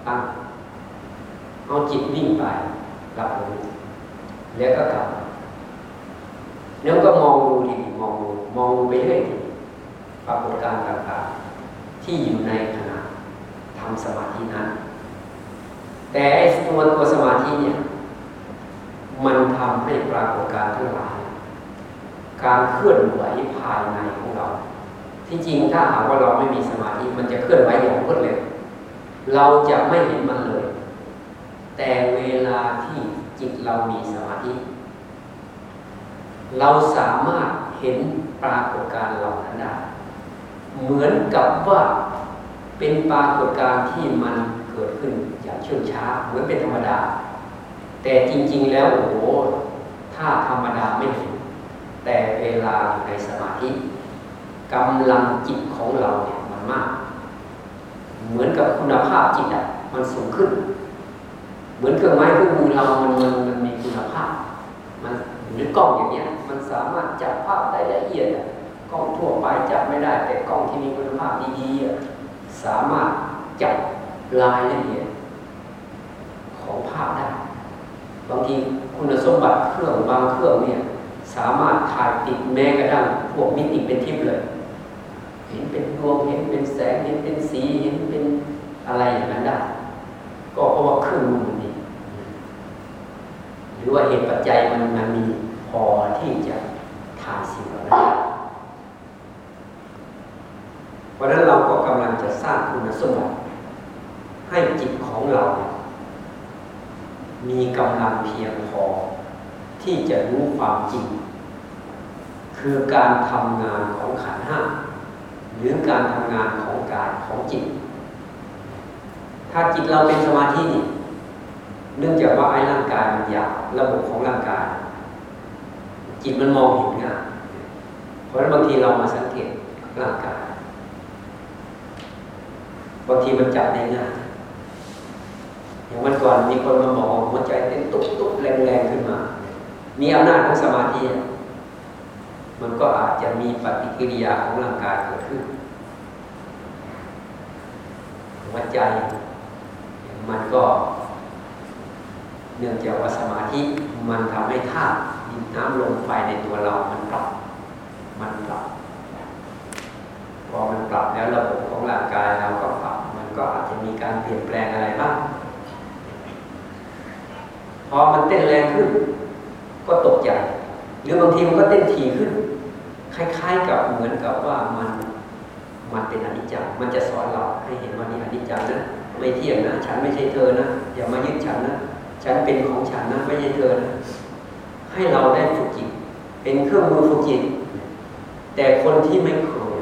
ตั้งเอาจิตวิ่งไปรับรู้แล้วก็กลับแล้วก็มองดูดีมองดูมองดูไปเรื่อยปรากฏการณ์ต่างๆที่อยู่ในขณะทำสมาธินั้น แต่ตัวตัวสมาธิเนี่ยมันทำให้ปรากฏการณ์ทั้งหลาย การเคลื่อนไหวภายในของเรา ที่จริงถ้าหากว่าเราไม่มีสมาธิมันจะเคลื่อนไหวอย่างรวดเร็ว เราจะไม่เห็นมันเลย แต่เวลาที่จิตเรามีสมาธิ เราสามารถเห็นปรากฏการณ์เหล่านั้นได้เหมือนกับว่าเป็นปรากฏการณ์ที่มันเกิดขึ้นอย่างเชื่องช้าเหมือนเป็นธรรมดา แต่จริง ๆ แล้วโอ้โหถ้าธรรมดาไม่เห็นแต่เวลาอยู่ในสมาธิกำลังจิตของเราเนี่ยมันมาก เหมือนกับคุณภาพจิตอะมันสูงขึ้น เหมือนเครื่องไม้เครื่องมือเรามันมันมันมีคุณภาพ มันหรือกล้องอย่างเงี้ย มันสามารถจับภาพได้ละเอียดอะกล้องทั่วไปจับไม่ได้ แต่กล้องที่มีคุณภาพดีๆอะสามารถจับรายละเอียดของภาพได้บางทีคุณสมบัติเครื่องบางเครื่องเนี่ยสามารถถ่ายติดแม้กระทั่งพวกมิติเป็นทิพย์เลย ห็นเป็นดวงเห็นเป็นแสงเห็นเป็นสีเห็นเป็นอะไรอย่างนั้นได้ก็เพราะว่าเครื่องมือมันดีหรือว่าเหตุปัจจัยมันมันมีพอที่จะถ่ายสิ่งเหล่านั้นเพราะนั้นเราก็กำลังจะสร้างคุณสมบัติให้จิตของเรา มีกำลังเพียงพอ ที่จะรู้ความจริง คือการทำงานของขันห้า หรือการทำงานของกายของจิต ถ้าจิตเราเป็นสมาธินี่เนื่องจากว่าไอ้ร่างกายมันหยาบระบบของร่างกาย จิตมันมองเห็นง่ายเพราะฉะนั้นบางทีเรามาสังเกตร่างกายบางทีมันจับได้ง่ายอย่างวันก่อนมีคนมาบอกหัวใจเต้นตุ๊บตุ๊บแรงๆขึ้นมา มีอำนาจของสมาธิ มันก็อาจจะมีปฏิกิริยาของร่างกายเกิดขึ้น หัวใจ มันก็ เนื่องจากว่าสมาธิมันทำให้ธาตุดินน้ำลมไฟในตัวเรามันปรับมันปรับพอมันปรับแล้วระบบของร่างกายเราก็ปรับมันก็อาจจะมีการเปลี่ยนแปลงอะไรบ้างพอมันเต้นแรงขึ้น ก็ตกใจหรือบางทีมันก็เต้นถี่ขึ้น คล้ายๆกับเหมือนกับว่ามันมันเป็นอนิจจังมันจะสอนเราให้เห็นว่านี่อนิจจังนะไม่เที่ยงนะฉันไม่ใช่เธอนะอย่ามายึดฉันนะฉันเป็นของฉันนะไม่ใช่เธอนะให้เราได้ฝึกจิตเป็นเครื่องมือฝึกจิตแต่คนที่ไม่เคย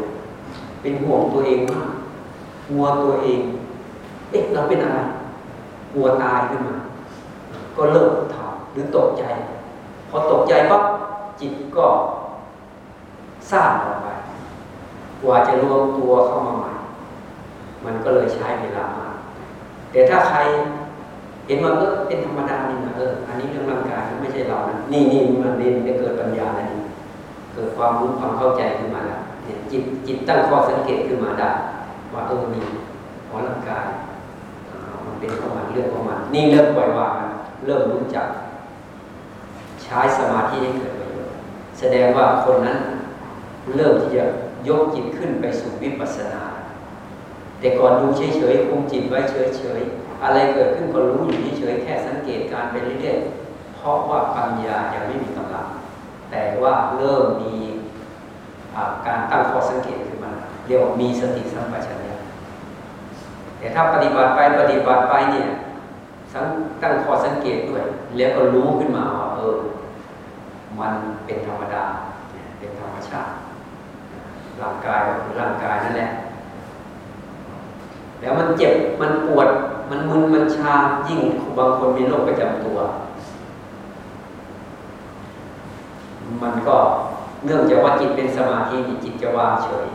เป็นห่วงตัวเองมากกลัวตัวเอง เอ๊ะเราเป็นอะไรกลัวตายขึ้นมา ก็เลิกทำหรือตกใจ พอตกใจปั๊บจิตก็ สร้างออกไปกว่าจะรวมตัวเข้ามาใหม่ มันก็เลยใช้เวลามาก แต่ถ้าใครเห็นว่าเออเป็นธรรมดานี่นะเออ อันนี้เรื่องร่างกายไม่ใช่เรานะนี่นี่มันเรียนจะเกิดปัญญาแล้วนี่เกิดความรู้ความเข้าใจขึ้นมาแล้วเนี่ยนจิตจิตตั้งข้อสังเกตขึ้นมาได้ว่าเออมีหัวร่างกายมันเป็นของมันเรื่องของมันนี่เริ่มปล่อยวางเริ่มรู้จัก ใช้สมาธิให้เกิดประโยชน์แสดงว่าคนนั้น เริ่มที่จะยกจิตขึ้นไปสู่วิปัสสนา แต่ก่อนดูเฉยๆคุมจิตไว้เฉยๆอะไรเกิดขึ้นก็รู้อยู่เฉยๆแค่สังเกตการไปเรื่อยๆเพราะว่าปัญญายังไม่มีกำลังแต่ว่าเริ่มมีการตั้งข้อสังเกตขึ้นมาเรียกว่ามีสติสัมปชัญญะแต่ถ้าปฏิบัติไปปฏิบัติไปเนี่ยตั้งข้อสังเกตด้วย แล้วก็รู้ขึ้นมาว่าเออมันเป็นธรรมดาเป็นธรรมชาติ ร่างกายก็คือร่างกายนั่นแหละ แล้วมันเจ็บมันปวด มันมึนมันชายิ่งบางคนมีโรคประจำตัว มันก็เนื่องจากว่าจิตเป็นสมาธิจิตจะว่างเฉย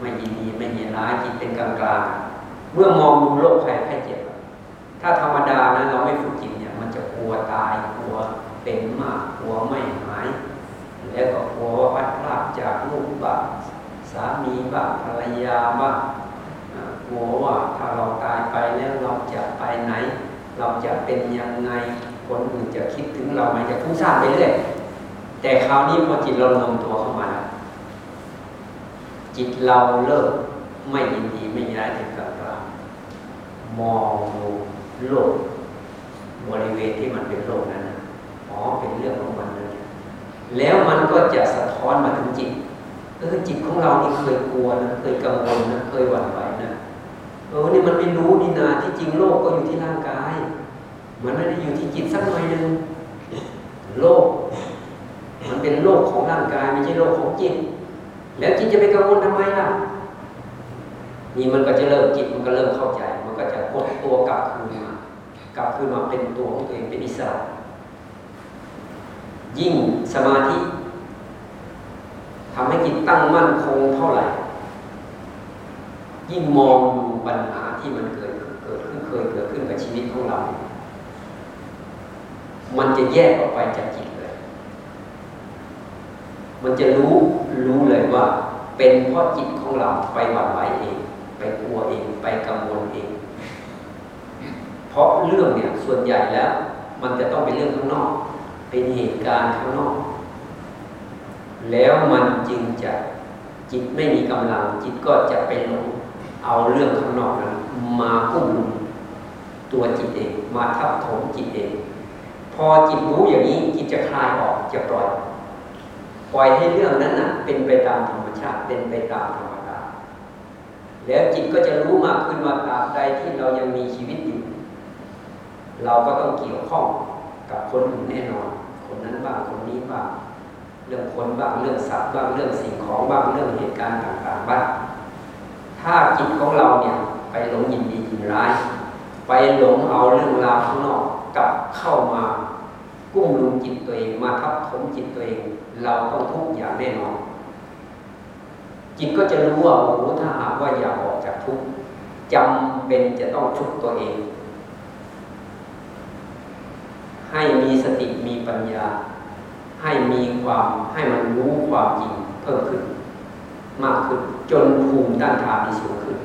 ไม่ยินดีไม่ยินร้ายจิตเป็นกลางกลางเมื่อมองดูโรคภัยไข้เจ็บ ถ้าธรรมดานะเราไม่ฝึกจิตเนี่ย มันจะกลัวตายกลัวเป็นมากกลัวไม่หาย แล้วก็กลัวว่าพัดพลาดจากลูกบ้างสามี บ้างภรรยาบ้างกลัวว่าถ้าเราตายไปแล้วเราจะไปไหน เราจะเป็นยังไงคนอื่นจะคิดถึงเราไหมจะฟุ้งซ่านไปเรื่อยแต่คราวนี้พอจิตเรารวมตัวเข้ามาแล้วจิตเราเลิกไม่ยินดีไม่ย้ายถึงกลางกลามองดูโลกบริเวณที่มันเป็นโลกนั้นอ๋อเป็นเรื่องของมันเลยแล้วมันก็จะสะท้อนมาถึงจิต เออจิตของเรานี่เคยกลัวนะเคยกังวลนะเคยหวั่นไหวนะเออนี่มันไม่รู้นี่นาที่จริงโลกก็อยู่ที่ร่างกาย มันไม่ได้อยู่ที่จิตสักหน่อยหนึ่งโลก มันเป็นโลกของร่างกายไม่ใช่โลกของจิต แล้วจิตจะไปกังวลทำไมล่ะนี่มันก็จะเริ่มจิตมันก็เริ่มเข้าใจ มันก็จะกดตัวกลับคืนมากลับคืนมาเป็นตัวของตัวเองเป็นอิสระยิ่งสมาธิ ทำให้จิตตั้งมั่นคงเท่าไหร่ ยิ่งมองดูปัญหาที่มันเกิดเกิดขึ้นเคยเกิดขึ้นกับชีวิตของเรา มันจะแยกออกไปจากจิตเลย มันจะรู้รู้เลยว่า เป็นเพราะจิตของเราไปหวั่นไหวเอง ไปกลัวเอง ไปกังวลเอง เพราะเรื่องเนี่ยส่วนใหญ่แล้ว มันจะต้องเป็นเรื่องข้างนอก เป็นเหตุการณ์ข้างนอก แล้วมันจึงจะจิตไม่มีกำลัง จิตก็จะไปหลงเอาเรื่องข้างนอกนั้นมากุ้มลุมตัวจิตเองมาทับถมจิตเอง พอจิตรู้อย่างนี้จิตจะคลายออกจะปล่อย ปล่อยให้เรื่องนั้นน่ะ เป็นไปตามธรรมชาติเป็นไปตามธรรมดาแล้วจิตก็จะรู้มากขึ้นว่าตราบใดที่เรายังมีชีวิตอยู่เราก็ต้องเกี่ยวข้องกับคนอื่นแน่นอน คนนั้นบ้างคนนี้บ้าง เรื่องคนบ้างเรื่องสัตว์บ้างเรื่องสิ่งของบ้างเรื่องเหตุการณ์ต่างๆบ้างถ้าจิตของเราเนี่ยไปหลงยินดียินร้าย ไปหลงเอาเรื่องราวข้างนอกกลับเข้ามากุ้มลุมจิตตัวเองมาทับถมจิตตัวเอง เราต้องทุกข์อย่างแน่นอนจิตก็จะรู้ว่าโอ้โหถ้าหากว่าอยากออกจากทุกข์จำเป็นจะต้องชุบตัวเอง ให้มีสติมีปัญญา ให้มีความให้มันรู้ความจริงเพิ่มขึ้น มากขึ้น จนภูมิต้านทานที่สูงขึ้น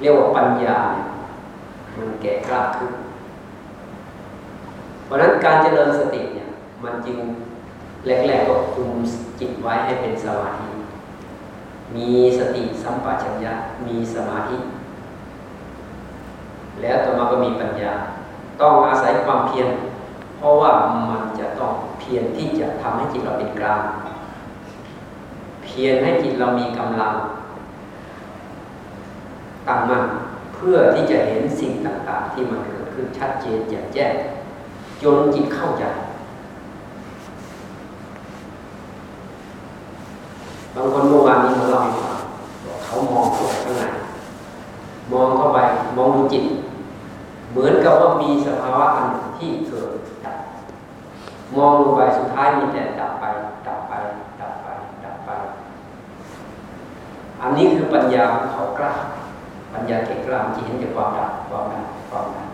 เรียกว่าปัญญาเนี่ยมันแก่กล้าขึ้น เพราะฉะนั้นการเจริญสติเนี่ย มันจึงแรกๆก็คุมจิตไว้ให้เป็นสมาธิ มีสติสัมปชัญญะ มีสมาธิ แล้วต่อมาก็มีปัญญา ต้องอาศัยความเพียร เพราะว่ามัน เพียรที่จะทำให้จิตเราเป็นกลางเพียรให้จิตเรามีกำลังตั้งมั่นเพื่อที่จะเห็นสิ่งต่างๆ ที่มันเกิดขึ้นชัดเจนแจ่มแจ้งจนจิตเข้าใจบางคนเมื่อวานนี้มาเล่าให้ฟังบอกเขามองเข้าไปข้างในมองเข้าไปมองดูจิต เหมือนกับว่ามีสภาวะอันที่เกิด มองลงไปสุดท้ายมีแต่ดับไป ดับไป ดับไป ดับไป อันนี้คือปัญญาของเขากล้า ปัญญาเก่งกล้าจิตเห็นแต่ความดับความดับความดับ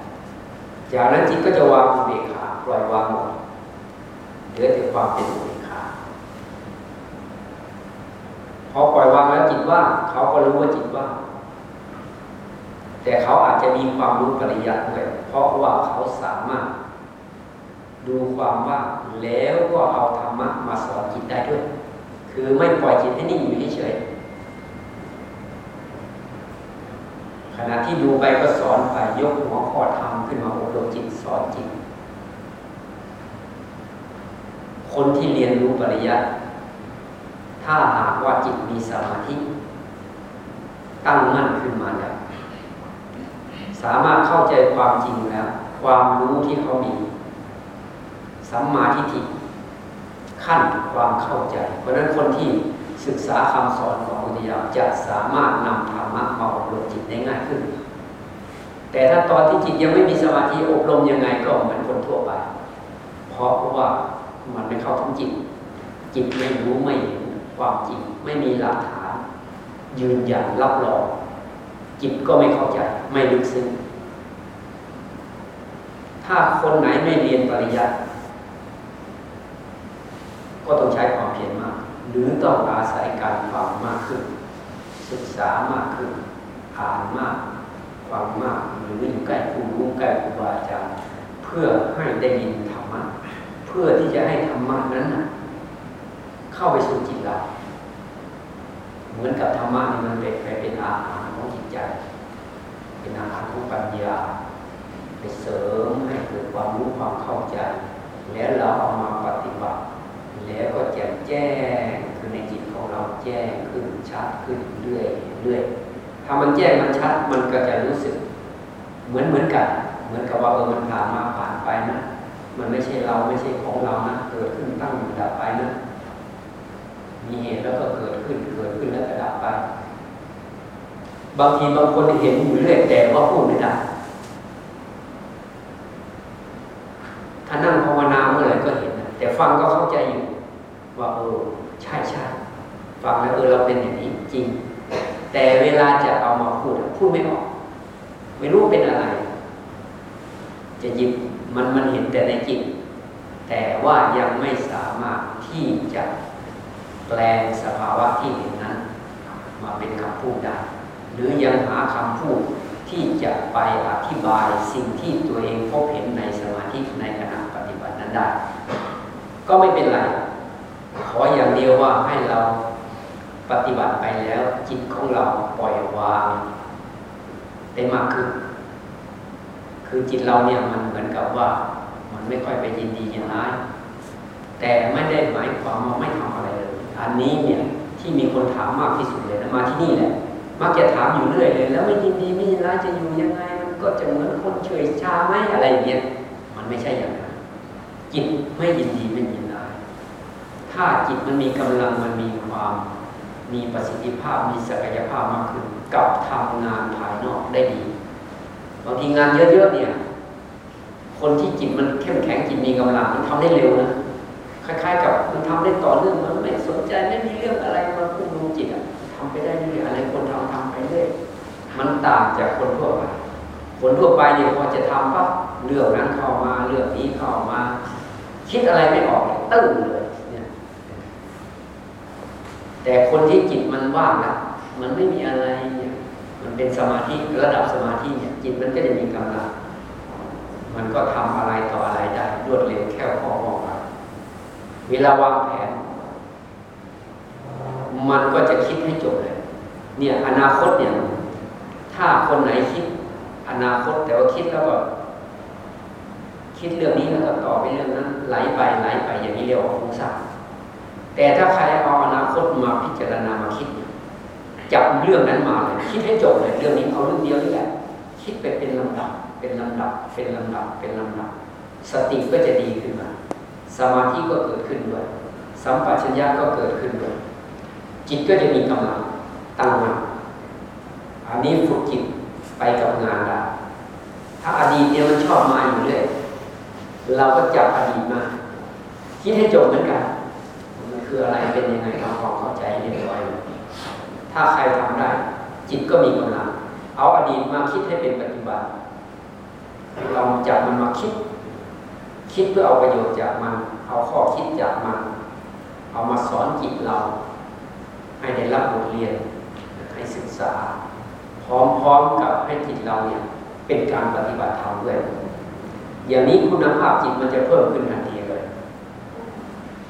จากนั้นจิตก็จะวางเบกขาปล่อยวางหมดเหลือแต่ความเป็นอุเบกขาพอว่างเขาก็รู้ว่าจิตว่างแต่เขาอาจจะมีความรู้ปริยัติด้วยเพราะว่าเขาสามารถ ดูความว่าแล้วก็เอาธรรมะมาสอนจิตได้ด้วย คือไม่ปล่อยจิตให้นิ่งอยู่เฉยขณะที่ดูไปก็สอนไปยกหัวข้อธรรมขึ้นมาอบรมจิตสอนจิต คนที่เรียนรู้ปริยัติถ้าหากว่าจิตมีสมาธิ ตั้งมั่นขึ้นมาแล้วสามารถเข้าใจความจริงแล้ว ความรู้ที่เขามี สัมมาทิฏฐิขั้นความเข้าใจ เพราะนั้นคนที่ศึกษาคำสอนของพุทธเจ้าจะสามารถนำธรรมะมาอบรมจิตได้ง่ายขึ้น แต่ถ้าตอนที่จิตยังไม่มีสมาธิอบรมยังไงก็เหมือนคนทั่วไป เพราะว่ามันไม่เข้าถึงจิต จิตไม่รู้ไม่เห็นความจริงไม่มีหลักฐาน ยืนยันรับรองจิตก็ไม่เข้าใจไม่ลึกซึ้งถ้าคนไหนไม่เรียนปริยัติ ก็ต้องใช้ความเพียรมาก หรือต้องอาศัยการฟังมากขึ้น ศึกษามากขึ้นอ่านมากฟังมากหรืออยู่ใกล้ครูรู้ใกล้ครูบาอาจารย์เพื่อให้ได้ยินธรรมะเพื่อที่จะให้ธรรมะนั้นนะเข้าไปสู่จิตเราเหมือนกับธรรมะนี่มันเป็นไปเป็นอาหารของจิตใจ เป็นอาหารของปัญญาไปเสริมให้เกิดความรู้ความเข้าใจ แล้วเราเอามาปฏิบัติ แล้วก็แจ่มแจ้งคือในจิตของเราแจ้งขึ้นชัดขึ้นเรื่อยเรื่อยถ้ามันแจ้งมันชัดมันก็จะรู้สึก เหมือนเหมือนกัน เหมือนกับว่าเออมันผ่านมาผ่านไปนะมันไม่ใช่เราไม่ใช่ของเรานะเกิดขึ้นตั้งอยู่ดับไปนะมีเหตุแล้วก็เกิดขึ้นเกิดขึ้นแล้วก็ดับไป บางทีบางคนเห็นอยู่เรื่อยแต่ว่าพูดไม่ได้ถ้านั่งภาวนาเมื่อไหร่ก็เห็นแต่ฟังก็เข้าใจอยู่ ว่าเออใช่ใช่ฟังแล้วเออเราเป็นอย่างนี้จริง แต่เวลาจะเอามาพูดพูดไม่ออก ไม่รู้เป็นอะไร จะหยิบมันมันเห็นแต่ในจิตแต่ว่ายังไม่สามารถที่จะแปลงสภาวะที่เห็นนั้น มาเป็นคำพูดได้หรือยังหาคำพูดที่จะไปอธิบายสิ่งที่ตัวเองพบเห็นในสมาธิในขณะปฏิบัตินั้นได้ ก็ไม่เป็นไร ออย่างเดียวว่าให้เราปฏิบัติไปแล้วจิตของเราปล่อยวางได้มากขึ้น คือจิตเราเนี่ยมันเหมือนกับว่า มันไม่ค่อยไปยินดียินร้ายแต่ไม่ได้หมายความว่าไม่ทำอะไรเลย อันนี้เนี่ยที่มีคนถามมากที่สุดเลยนะมาที่นี่แหละมักจะถามอยู่เรื่อยเลย แล้วไม่ยินดีไม่ยินร้ายจะอยู่ยังไง มันก็จะเหมือนคนเฉยชาไหมอะไรอย่างเงี้ยมันไม่ใช่อย่างนั้นจิตไม่ยินดีไม่ยิน ถ้าจิตมันมีกำลังมันมีความ มีประสิทธิภาพมีศักยภาพมากขึ้นกับทำงานภายนอกได้ดีบางทีงานเยอะๆเนี่ย คนที่จิตมันเข้มแข็งจิตมีกำลังมันทำได้เร็วนะคล้ายๆ กับมันทำได้ต่อเนื่องมันไม่สนใจไม่มีเรื่องอะไรมาควบคุมจิตอะทำไปได้เรื่อยอะไรคนทำทำไปเรื่อยมันต่างจากคนทั่วไปคนทั่วไปเนี่ยพอจะทำปั๊บเรื่องนั้นเข้ามาเรื่องนี้เข้ามา คิดอะไรไม่ออกเลยตึ้งเลย แต่คนที่จิตมันว่างแล้วมันไม่มีอะไร มันเป็นสมาธิระดับสมาธิเนี่ย จิตมันก็จะมีกำลัง มันก็ทำอะไรต่ออะไรได้รวดเร็วแค่พอมองเราเวลาวางแผน มันก็จะคิดให้จบเลย เนี่ย อนาคตเนี่ย ถ้าคนไหนคิด อนาคตแต่ว่าคิดแล้วก็คิดเรื่องนี้แล้วก็ต่อไปเรื่องนั้นไหลไปไหลไปอย่างนี้เรียกว่าฟุ้งซ่าน แต่ถ้าใครเอาอนาคตมาพิจารณามาคิดจับเรื่องนั้นมาเลยคิดให้จบเลยเรื่องนี้เอาเรื่องเดียวนี่แหละคิดไปเป็นลำดับ เป็นลำดับ เป็นลำดับ เป็นลำดับ สติก็จะดีขึ้นมา สมาธิก็เกิดขึ้นด้วย สัมปชัญญะก็เกิดขึ้นด้วย จิตก็จะมีกำลังตั้งมั่นอันนี้ฝึกจิตไปกับงานได้ถ้าอดีตเนี่ยมันชอบมาอยู่เรื่อยเราก็จับอดีตมาคิดให้จบเหมือนกัน คืออะไรเป็นยังไงทำความเข้าใจเรียบร้อยถ้าใครทำได้ จิตก็มีกำลังเอาอดีตมาคิดให้เป็นปัจจุบันเราจับมันมาคิด คิดเพื่อเอาประโยชน์จากมัน เอาข้อคิดจากมัน เอามาสอนจิตเรา ให้ได้รับบทเรียน ให้ศึกษา พร้อมๆกับให้จิตเราเนี่ยเป็นการปฏิบัติธรรมด้วยอย่างนี้คุณภาพจิตมันจะเพิ่มขึ้นทันทีเลย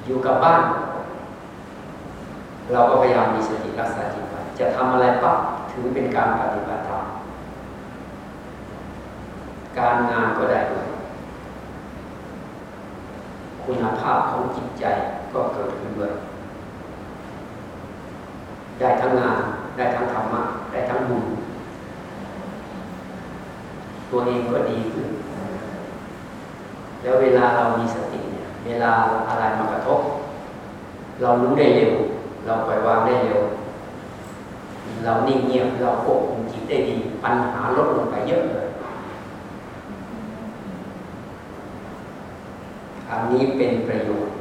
อยู่กับบ้าน เราก็พยายามมีสติรักษาจิตไว้จะทำอะไรปั๊บถือเป็นการปฏิบัติธรรมการงานก็ได้ด้วยคุณภาพของจิตใจก็เกิดขึ้นด้วยได้ทั้งงานได้ทั้งธรรมะได้ทั้งบุญตัวเองก็ดีขึ้นแล้วเวลาเรามีสติเนี่ย เวลาอะไรมากระทบ เรารู้ได้เร็ว เราปล่อยวางได้เร็ว เรานิ่งเงียบเราควบคุมจิตได้ดี ปัญหาลดลงไปเยอะเลยอันนี้เป็นประโยชน์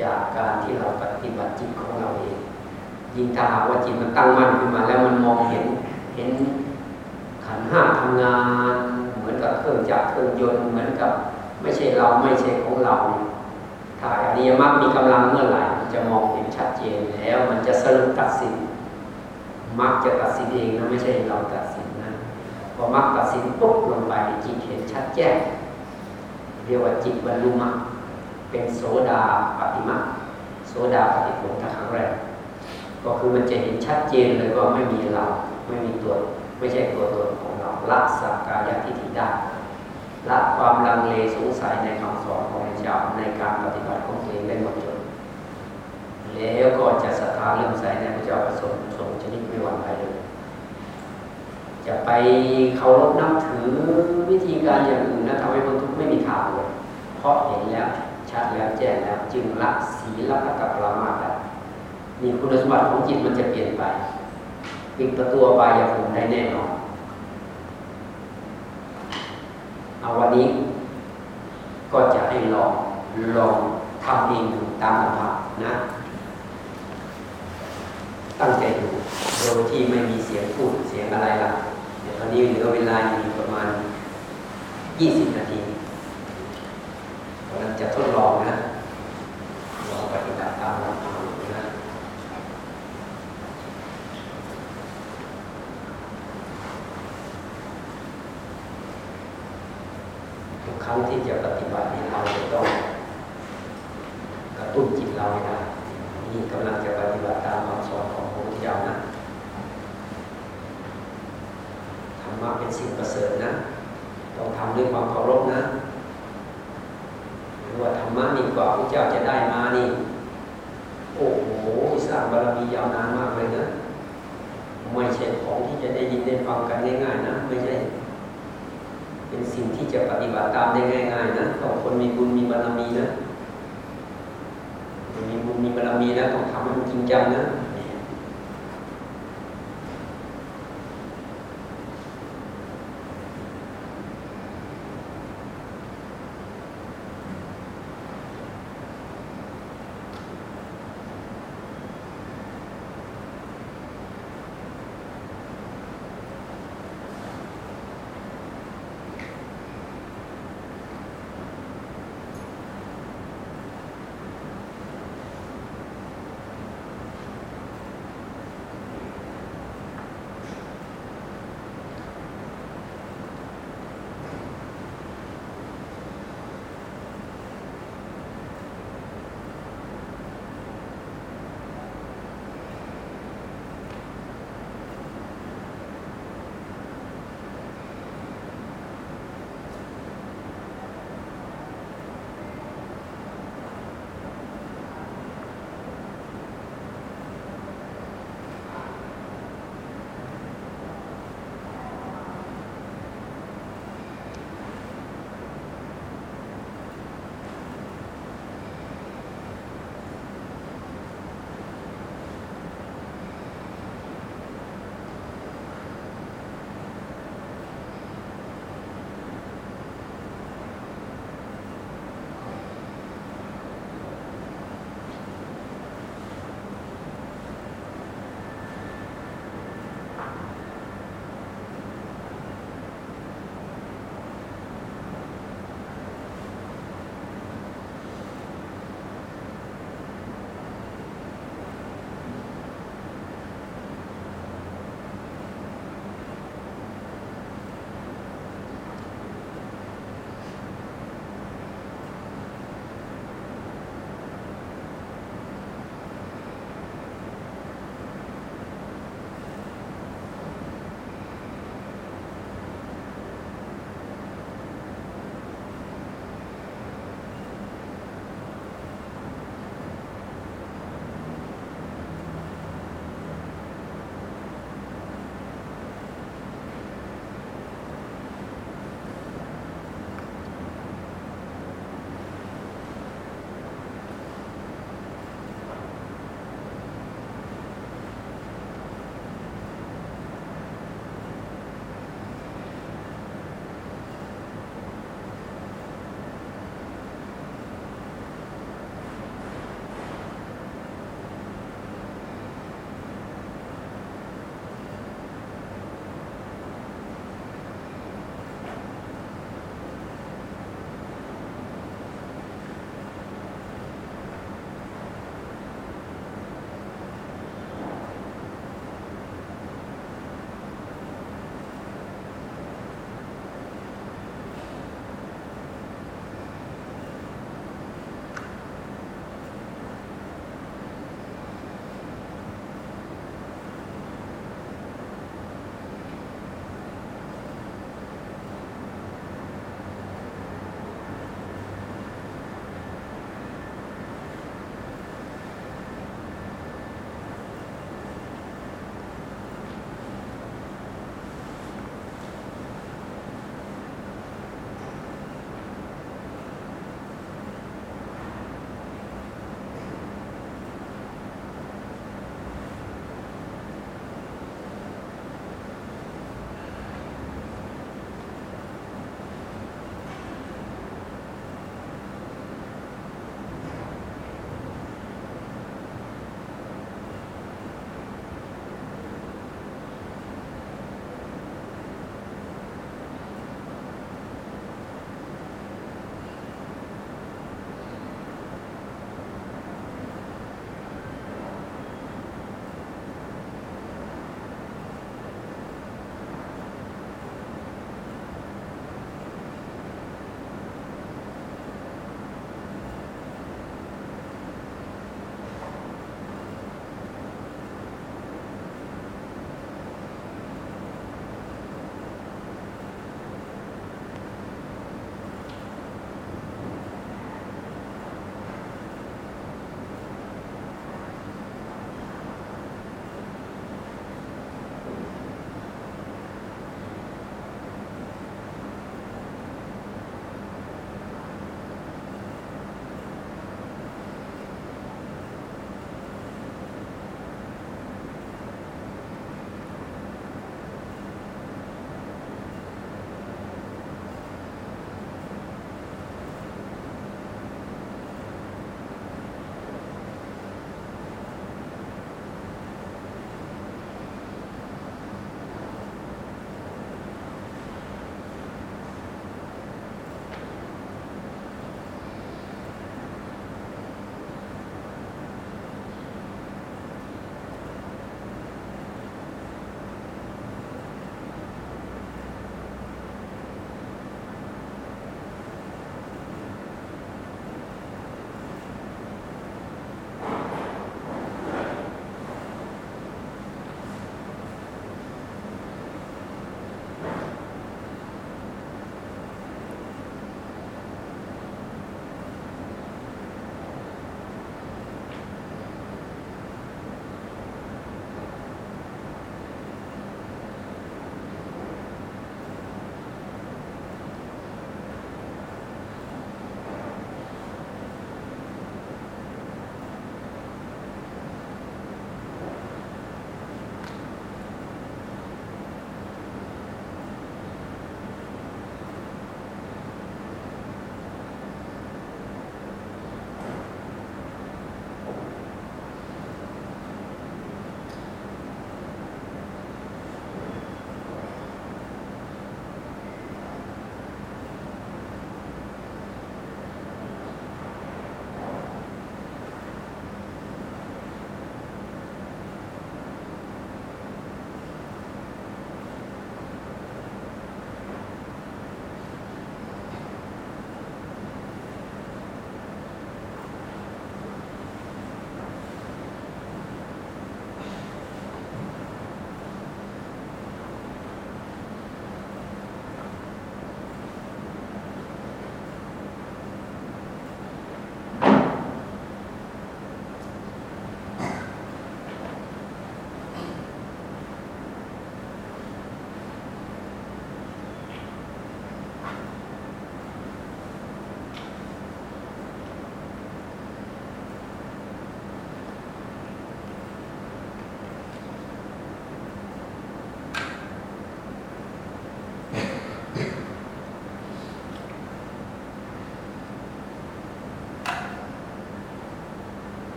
จากการที่เราปฏิบัติจิตของเราเองยิ่งถ้าหากว่าจิตมันตั้งมั่นขึ้นมา แล้วมันมองเห็นเห็นขันห้าทำงาน เหมือนกับเครื่องจักรเครื่องยนต์เหมือนกับ ไม่ใช่เราไม่ใช่ของเราเนี่ย ถ้าอริยมรรคมีกำลังเมื่อไหร่มันจะมองเห็นชัดเจนแล้ว มันจะสรุปตัดสินมรรคจะตัดสินเองนะไม่ใช่เราตัดสินนะพอมรรคตัดสินปุ๊บลงไปจิตเห็นชัดแจ้งเรียกว่าจิตบรรลุมรรคเป็นโสดาปฏิมาโสดาปฏิผลครั้งแรกก็คือมันจะเห็นชัดเจนเลยว่าไม่มีเราไม่มีตัว ไม่ใช่ตัวตนของเราละสักกายทิฏฐิได้ ละความลังเลสงสัยในคำสอนของพระเจ้าในการปฏิบัติของตัวเองได้หมดจดแล้วก็จะศรัทธาเลื่อมใสในพระเจ้าประสงค์สงชนิดไม่หวั่นไหวเลยจะไปเคารพนับถือวิธีการอย่างอื่นนะทำให้คนทุกข์ไม่มีทางเลยเพราะเห็นแล้วชัดแล้วแจ้งแล้วจึงละศีลละกับปรามาสได้มีคุณสมบัติของจิตมันจะเปลี่ยนไปปิดประตูอบายภูมิได้แน่นอน เอาวันนี้ ก็จะให้ลองลองทำเองดูตามลำพังนะ ตั้งใจดูโดยที่ไม่มีเสียงพูดเสียงอะไรล่ะเดี๋ยวตอนนี้เหลือเวลาอยู่ประมาณ 20 นาทีกำลังจะทดลองนะลองปฏิบัติตามลำพังนะ ทุกครั้งที่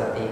Okay.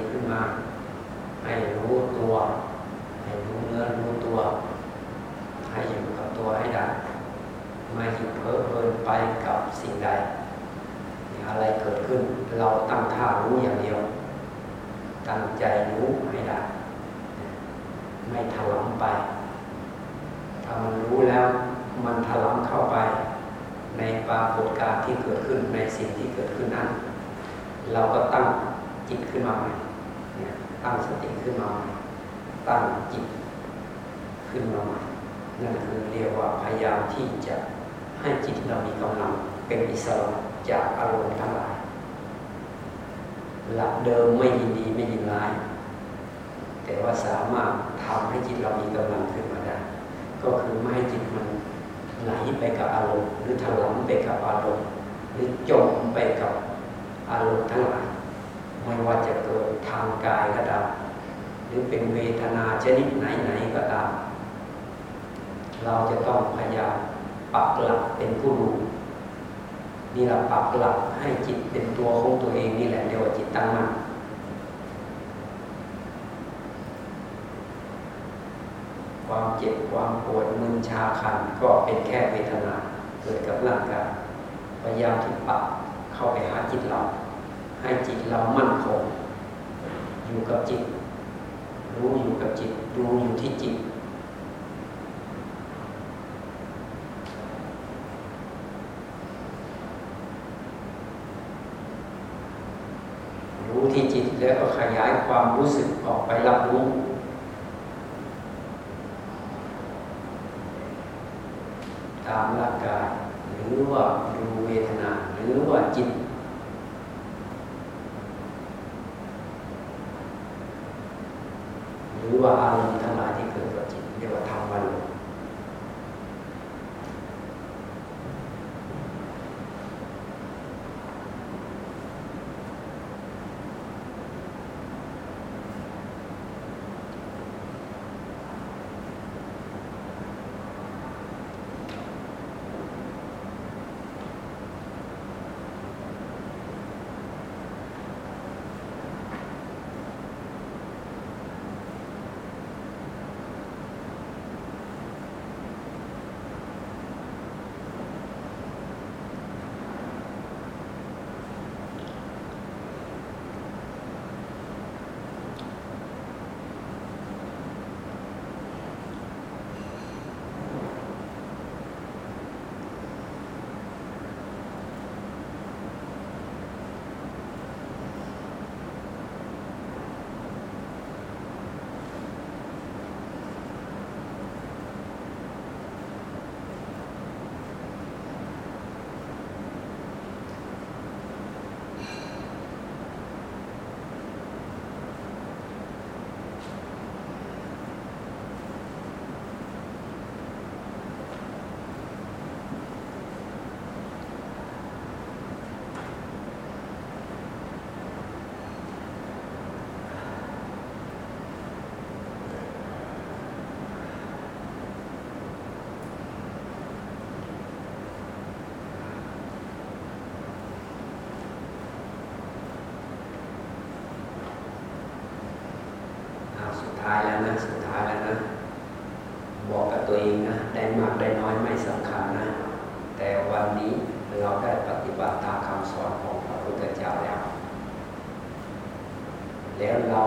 อยู่กับจิต รู้อยู่กับจิตรู้อยู่ที่จิต รู้ที่จิตแล้วก็ขยายความรู้สึกออกไปรับรู้ตามร่างกาย หรือว่าดูเวทนา หรือว่าจิต Dua.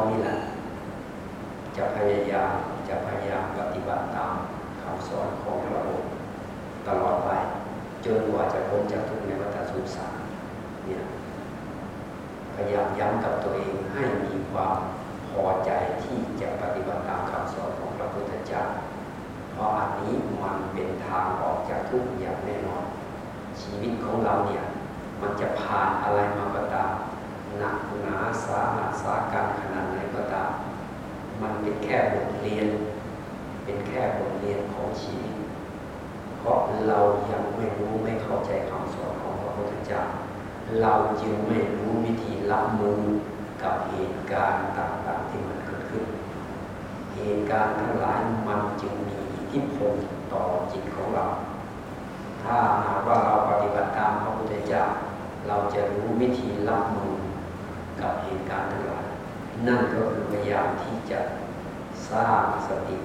านี่แหละจะพยายามจะพยายามปฏิบัติตามคำสอนของพระองค์ตลอดไป จนกว่าจะพ้นจากทุกข์ในวัฏสงสารเนี่ยพยายามย้ำกับตัวเองให้มีความพอใจที่จะปฏิบัติตามคำสอนของพระพุทธเจ้าเพราะอันนี้มันเป็นทางออกจากทุกอย่างแน่นอน ชีวิตของเราเนี่ยมันจะผ่านอะไรมาก็ตาม หนักหนาสาหัสสาการขนาดไหนก็ตาม มันเป็นแค่บทเรียน เป็นแค่บทเรียนของชีเพราะเรายังไม่รู้ไม่เข้าใจคำสอนของพระพุทธเจ้าเราจึงไม่รู้วิธีรับมือกับเหตุการณ์ต่างๆที่มันเกิดขึ้น เหตุการณ์ทั้งหลายมันจึงมีอิทธิพลต่อจิตของเรา ถ้าหากว่าเราปฏิบัติตามพระพุทธเจ้าเราจะรู้วิธีรับมือ กับเหตุการณ์ทั้งหลายนั่นก็คือพยายามที่จะสร้างสติ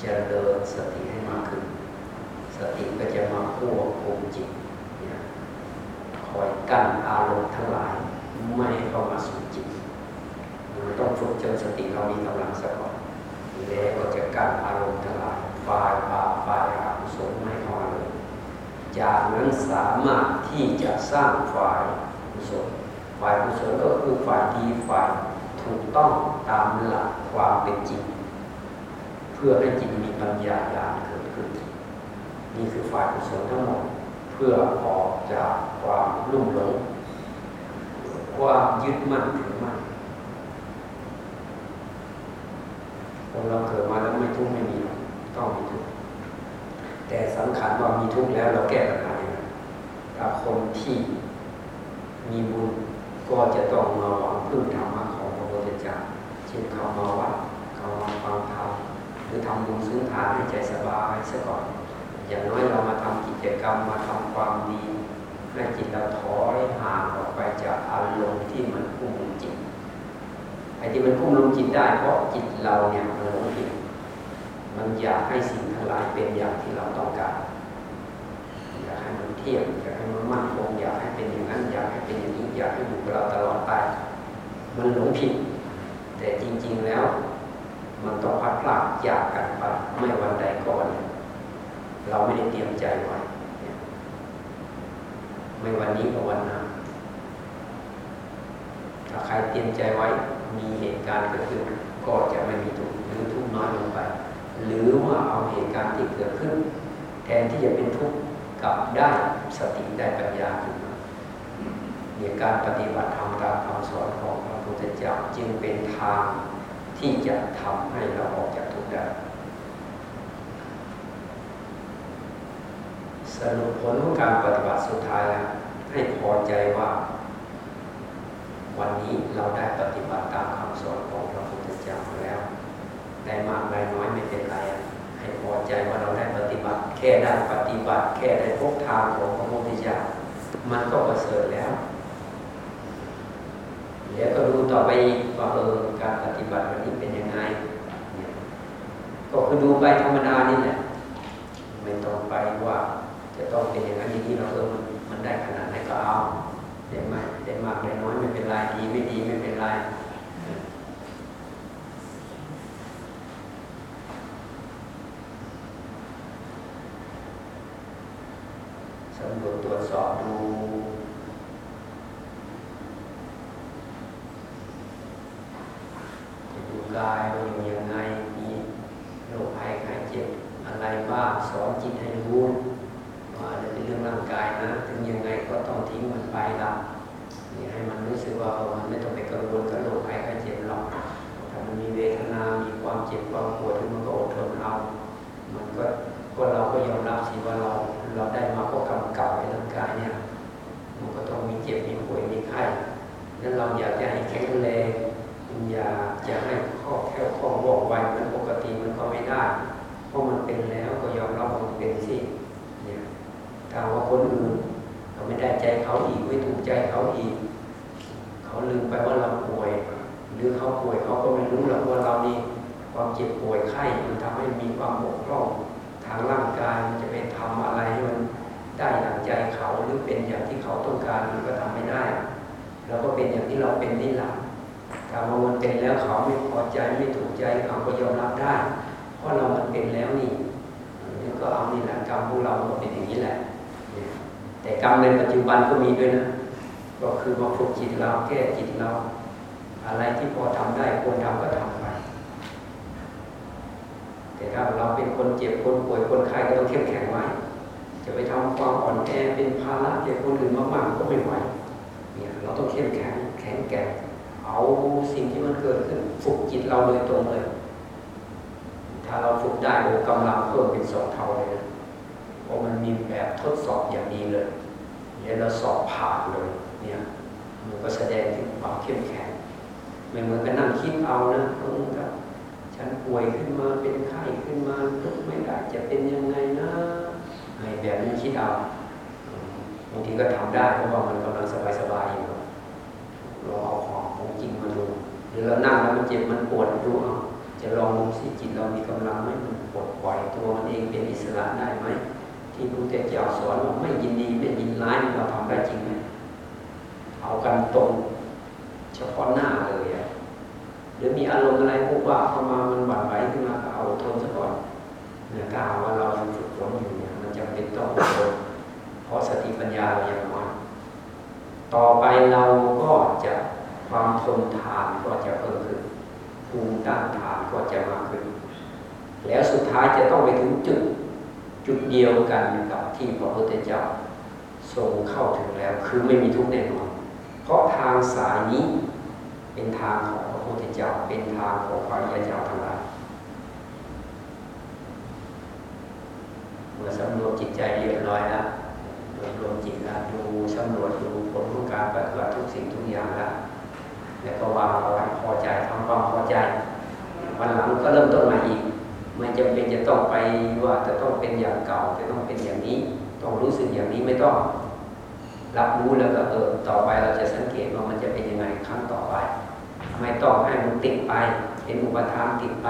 เจริญสติให้มากขึ้น สติก็จะมาควบคุมจิตคอยกั้นอารมณ์ทั้งหลาย ไม่ให้เข้ามาสู่จิตมันต้องฝึกจนสติเรามีกำลังสักก่อนแล้วก็จะกั้นอารมณ์ทั้งหลายฝ่ายบาปฝ่ายอกุศลไม่เข้ามาเลยจากนั้นสามารถที่จะสร้างฝ่ายกุศล ฝ่ายกุศลก็คือฝ่ายดีฝ่ายถูกต้องตามหลักความเป็นจริง เพื่อให้จิตมีปัญญาญาณเกิดขึ้น นี่คือฝ่ายกุศลทั้งหมดเพื่อออกจากความลุ่มหลงความยึดมั่นถือมั่นคนเราเกิดมาแล้วไม่ทุกข์ไม่มีหรอกต้องมีทุกข์แต่สังขารว่ามีทุกข์แล้วเราแก้ปัญหาอย่างไรถ้าคนที่มีบุญ ก็จะต้องมาหวังพึ่งธรรมะของพระพุทธเจ้าเช่นเขามาวัดเขามาฟังธรรมหรือทำบุญซื้อทานให้ใจสบายซะก่อน อย่างน้อยเรามาทำกิจกรรมมาทำความดีให้จิตเราถอยห่างออกไปจากอารมณ์ที่มันพุ่งลงจิตไอ้ที่มันพุ่งลงจิตได้เพราะจิตเราเนี่ยมันหลงผิดมันอยากให้สิ่งทั้งหลายเป็นอย่างที่เราต้องการอยากให้มันเที่ยงอยากให้มันมั่นคงอยากให้ อยากให้อยู่กับเราตลอดไป มันหลงผิด แต่จริง ๆแล้ว มันต้องพัดพลาดจากกันไปไม่วันใดก็วันเราไม่ได้เตรียมใจไว้ไม่วันนี้ก็วันหน้าถ้าใครเตรียมใจไว้ มีเหตุการณ์เกิดขึ้น ก็จะไม่มีทุกข์หรือทุกข์น้อยลงไป หรือว่าเอาเหตุการณ์ที่เกิดขึ้น แทนที่จะเป็นทุกข์กลับได้สติได้ปัญญาขึ้นมา มีการปฏิบัติธรรมตามคำสอนของพระพุทธเจ้าจึงเป็นทางที่จะทำให้เราออกจากทุกข์ได้สรุปผลของการปฏิบัติสุดท้ายแล้วให้พอใจว่า วันนี้เราได้ปฏิบัติตามคำสอนของพระพุทธเจ้าแล้วได้มากได้น้อยไม่เป็นไรให้พอใจว่าเราได้ปฏิบัติ แค่ได้ปฏิบัติ แค่ได้พบทางของพระพุทธเจ้ามันก็ประเสริฐแล้ว เดี๋ยวก็ดูต่อไปว่าเออการปฏิบัติวันนี้เป็นยังไงเนี่ยก็คือดูไปธรรมดานี่แหละไม่ต้องไปว่า จะต้องเป็นอย่างนั้นอย่างนี้เราเออมันมันได้ขนาดไหนก็เอาได้มากได้มากได้น้อยไม่เป็นไรดีไม่ดีไม่เป็นไรสำรวจตรวจสอบดู เอาสิ่งที่มันเกิดขึ้นฝึกจิตเราโดยตรงเลย ถ้าเราฝึกได้โอกำลังเพิ่มเป็นสองเท่าเลยนะเพราะมันมีแบบทดสอบอย่างดีเลยเดี๋ยวเราสอบผ่านเลย เนี่ยมันก็แสดงถึงความเข้มแข็งไม่เหมือนกับนั่งคิดเอานะเออครับฉันป่วยขึ้นมาเป็นไข้ขึ้นมาลุกไม่ได้จะเป็นยังไงนะไอ้แบบนี้คิดเอาบางทีก็ทำได้เพราะว่ามันกำลังสบายๆอยู่ ราเอาของของจริงมาดูหรือเรานั่งแล้วมันเจ็บมันปวดดูเอาจะลองดูสิจิตเรามีกำลังไหมมันปลดปล่อยตัวมันเองเป็นอิสระได้ไหมที่พระพุทธเจ้าสอนว่าไม่ยินดีไม่ยินร้ายเราทำได้จริงไหมเอากันตรงเฉพาะหน้าเลยอะหรือมีอารมณ์อะไรพวกว่าเข้ามามันหวั่นไหวขึ้นมาก็เอาทนซะก่อนเนี่ยถ้าหาว่าเราฝึกฝนอยู่เนี่ยมันจำเป็นต้องอดทนเพราะสติปัญญาเรายังน้อย ต่อไปเราก็จะความทนทานก็จะเพิ่มขึ้นภูมิต้านทานก็จะมากขึ้น แล้วสุดท้ายจะต้องไปถึงจุดจุดเดียวกันกับที่พระพุทธเจ้าทรงเข้าถึงแล้ว คือไม่มีทุกข์แน่นอน เพราะทางสายนี้เป็นทางของพระพุทธเจ้าเป็นทางของพระอริยเจ้าทั้งหลายเมื่อสำรวจจิตใจเรียบร้อยแล้ว รวมจิตล้วดูสำรวจดูผลของการปฏิบัติทุกสิ่งทุกอย่างแล้วแล้วก็วางเอาไว้พอใจทำความพอใจ วันหลังก็เริ่มต้นใหม่อีกไม่จำเป็นจะต้องไปว่าจะต้องเป็นอย่างเก่าจะต้องเป็นอย่างนี้ ต้องรู้สึกอย่างนี้ไม่ต้อง รับรู้แล้วก็เออต่อไปเราจะสังเกตว่ามันจะเป็นยังไงครั้งต่อไป ไม่ต้องให้มันติดไปเห็นอุปทานติดไป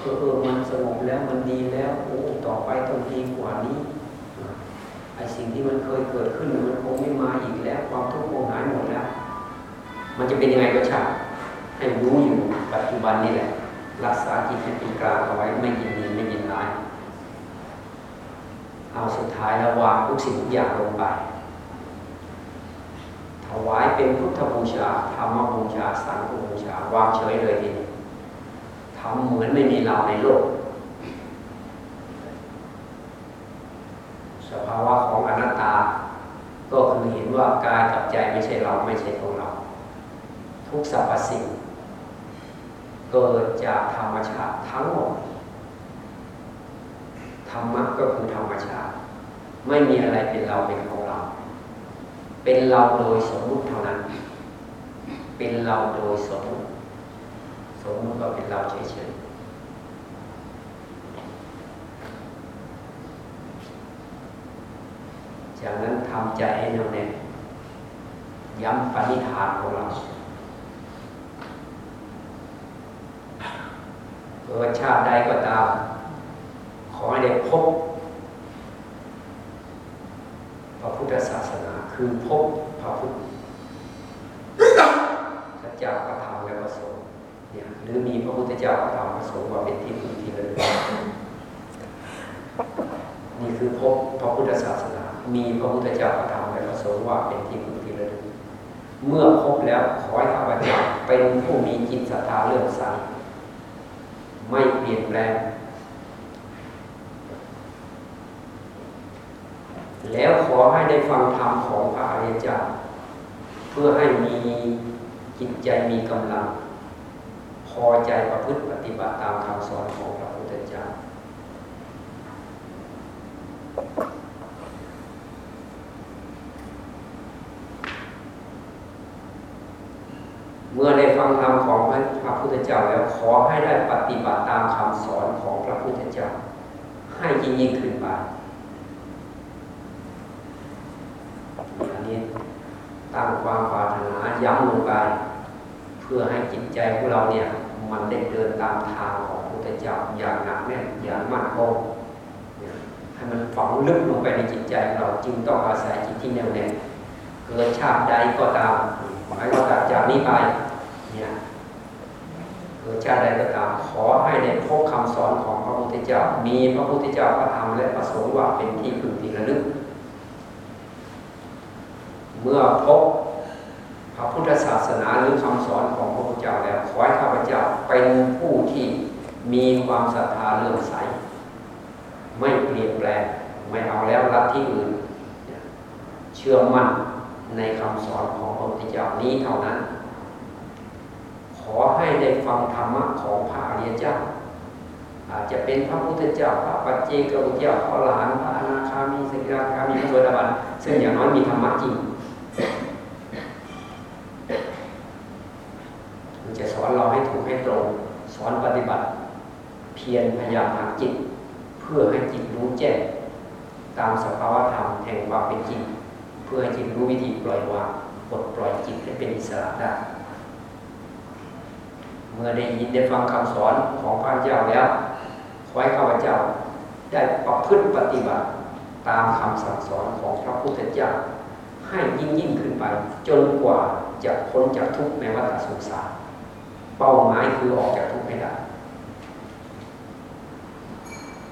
เออเออมันสงบแล้วมันดีแล้วโอ้ต่อไปต้องดีกว่านี้ ไอ้สิ่งที่มันเคยเกิดขึ้นมันคงไม่มาอีกแล้ว ความทุกข์คงหายหมดแล้ว มันจะเป็นยังไงก็ช่างให้รู้อยู่ปัจจุบันนี่แหละ รักษาจิตให้เป็นกลางเอาไว้ไม่ยินดีไม่ยินร้ายเอาสุดท้ายแล้ววางทุกสิ่งทุกอย่างลงไปถวายเป็นพุทธบูชาธรรมบูชาสังฆบูชาวางเฉยเลยทีนี้ทำเหมือนไม่มีเราในโลก สภาวะของอนัตตา ก็คือเห็นว่ากายกับใจไม่ใช่เราไม่ใช่ของเรา ทุกสรรพสิ่ง เกิดจากธรรมชาติทั้งหมดธรรมะก็คือธรรมชาติ ไม่มีอะไรเป็นเราเป็นของเรา เป็นเราโดยสมมุติเท่านั้น เป็นเราโดยสมมุติสมมุติก็เป็นเราเฉยๆ จากนั้นทำใจให้แน่วแน่ย้ำปณิธานของเราเกิดชาติใดก็ตาม ขอให้ได้พบพระพุทธศาสนาคือพบพระพุทธพระเจ้าพระธรรมและพระสงฆ์เนี่ยหรือมีพระพุทธเจ้าพระธรรมพระสงฆ์ว่าเป็นที่พึ่งที่ระลึกนี่คือพบพระพุทธศาสนา มีพระพุทธเจ้าพระธรรมและพระสงฆ์ว่าเป็นที่พึ่งที่ระลึกเมื่อพบแล้วขอให้ข้าพเจ้าเป็นผู้มีจิตศรัทธาเลื่อมใสไม่เปลี่ยนแปลง แล้วขอให้ได้ฟังธรรมของพระอริยเจ้าเพื่อให้มีจิตใจมีกำลัง พอใจประพฤติปฏิบัติตามคำสอนของพระพุทธเจ้า เมื่อได้ ฟังธรรมของพระพุทธเจ้าแล้วขอให้ได้ปฏิบัติตามคำสอนของพระพุทธเจ้า ให้ยิ่งยิ่งขึ้นไปอันนี้ตั้งความปรารถนาย้ำลงไป เพื่อให้จิตใจของเราเนี่ย มันได้เดินตามทางของพระพุทธเจ้าอย่างหนักแน่นอย่างมั่นคงให้มันฝังลึกลงไปในจิตใจของเราจึงต้องอาศัยจิตที่แน่วแน่เกิดชาติใดก็ตามหมายว่าจากนี้ไป เนี่ยเกิดชาติใดก็ตามขอให้ได้พบคำสอนของพระพุทธเจ้า มีพระพุทธเจ้าพระธรรมและพระสงฆ์ว่าเป็นที่พึงที่ระลึก เมื่อพบพระพุทธศาสนาหรือคำสอนของพระพุทธเจ้าแล้วขอให้ข้าพเจ้าเป็นผู้ที่มีความศรัทธาเลื่อมใส ไม่เปลี่ยนแปลงไม่เอาแล้วรัฐที่อื่น เชื่อมั่นในคำสอนของพระพุทธเจ้านี้เท่านั้น ขอให้ได้ฟังธรรมะของพระอริยเจ้า อาจจะเป็นพระพุทธเจ้าพระปัจเจกพุทธเจ้าพระหลานพระอนาคามีสกิราคามีพระโสดาบันซึ่งอย่างน้อยมีธรรมะจริงจะสอนเราให้ถูกให้ตรงสอนปฏิบัติ เพียรพยายามทางจิต เพื่อให้จิตรู้แจ้งตามสภาวธรรมแห่งความเป็นจริง เพื่อให้จิตรู้วิธีปล่อยวางปลดปล่อยจิตให้เป็นอิสระได้ เมื่อได้ยินได้ฟังคำสอนของพระเจ้าแล้วขอให้ข้าพเจ้าได้ประพฤติปฏิบัติตามคำสั่งสอนของพระพุทธเจ้าให้ยิ่งยิ่งขึ้นไป จนกว่าจะพ้นจากทุกข์ในวัฏสงสารเป้าหมายคือออกจากทุกข์ให้ได้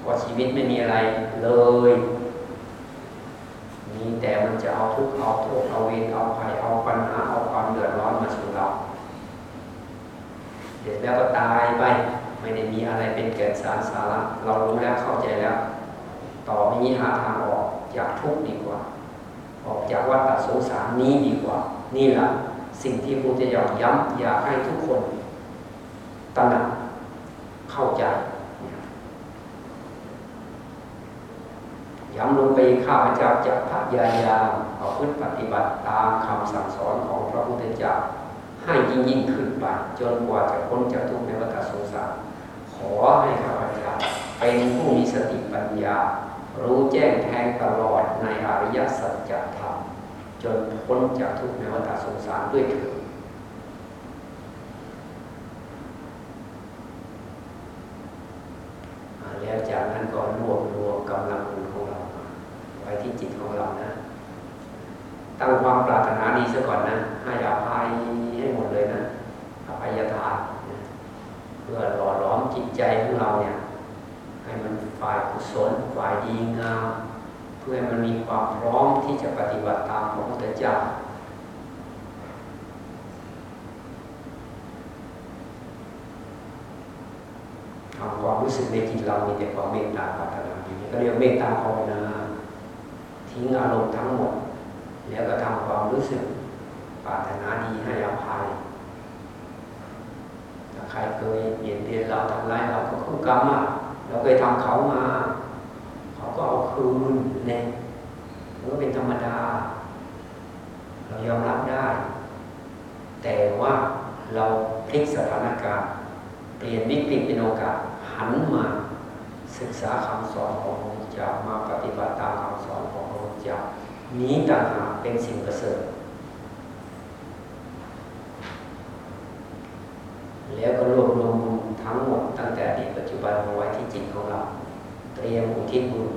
เพราชีวิตไม่มีอะไรเลย มีแต่มันจะเอาทุกข์เอาโทษเอาเวรเอาภัยเอาปัญหาเอาความเดือดร้อนมาสู่ เสราเดี๋ยวแล้วก็ตายไปไม่ได้มีอะไรเป็นเกิดสารสาระเรารู้แล้วเข้าใจแล้ว ต่อไปนี้หาทางออกจากทุกข์ดีกว่า ออกจากวัฏสงสารนี้ดีกว่า นี่แหละสิ่งที่พระพุทธเจ้าย้ำอยากให้ทุกคนตระหนักเข้าใจย้ำลงไปข้าพเจ้าจะพยายามเอาพฤติปฏิบัติตามคำสั่งสอนของพระพุทธเจ้า ให้ยิ่งยิ่งขึ้นไปจนกว่าจะพ้นจากทุกข์ในวัฏสงสาร ขอให้ข้าพเจ้าเป็นผู้มีสติปัญญา รู้แจ้งแทงตลอดในอริยสัจธรรมจนพ้นจากทุกข์ในวัฏสงสารด้วยเถิดอ่าแล้วจากนั้นก็รวบรวมกำลังบุญของเรามาไว้ที่จิตของเรานะ ตั้งความปรารถนาดีซะก่อนนะให้อภัยให้หมดเลยนะอภัยทานเพื่อหล่อหลอมจิตใจของเราเนี่ย ให้มันฝ่ายกุศลฝ่ายดีงามเพื่อให้มันมีความพร้อมที่จะปฏิบัติตามพระพุทธเจ้าทำความรู้สึกในจิตเรามีแต่ความเมตตาปรารถนาดีก็เรียกเมตตาภาวนาทิ้งอารมณ์ทั้งหมด แล้วก็ทำความรู้สึกปรารถนาดีให้อภัยถ้าใครเคยเบียดเบียนเราทำร้ายเราก็คือกรรมอะเราเคยทำเขามา เขาก็เอาคืนเนี่ยมันก็เป็นธรรมดา เรายอมรับได้ แต่ว่าเราพลิกสถานการณ์เปลี่ยนวิกฤตเป็นโอกาสหันมาศึกษาคำสอนของพระพุทธเจ้ามาปฏิบัติตามคำสอนของพระพุทธเจ้านี้ต่างหาก เป็นสิ่งประเสริฐ แล้วก็รวบรวมบุญทั้งหมดตั้งแต่อดีตปัจจุบันมาไว้ที่จิตของเรา เตรียมอุทิศบุญ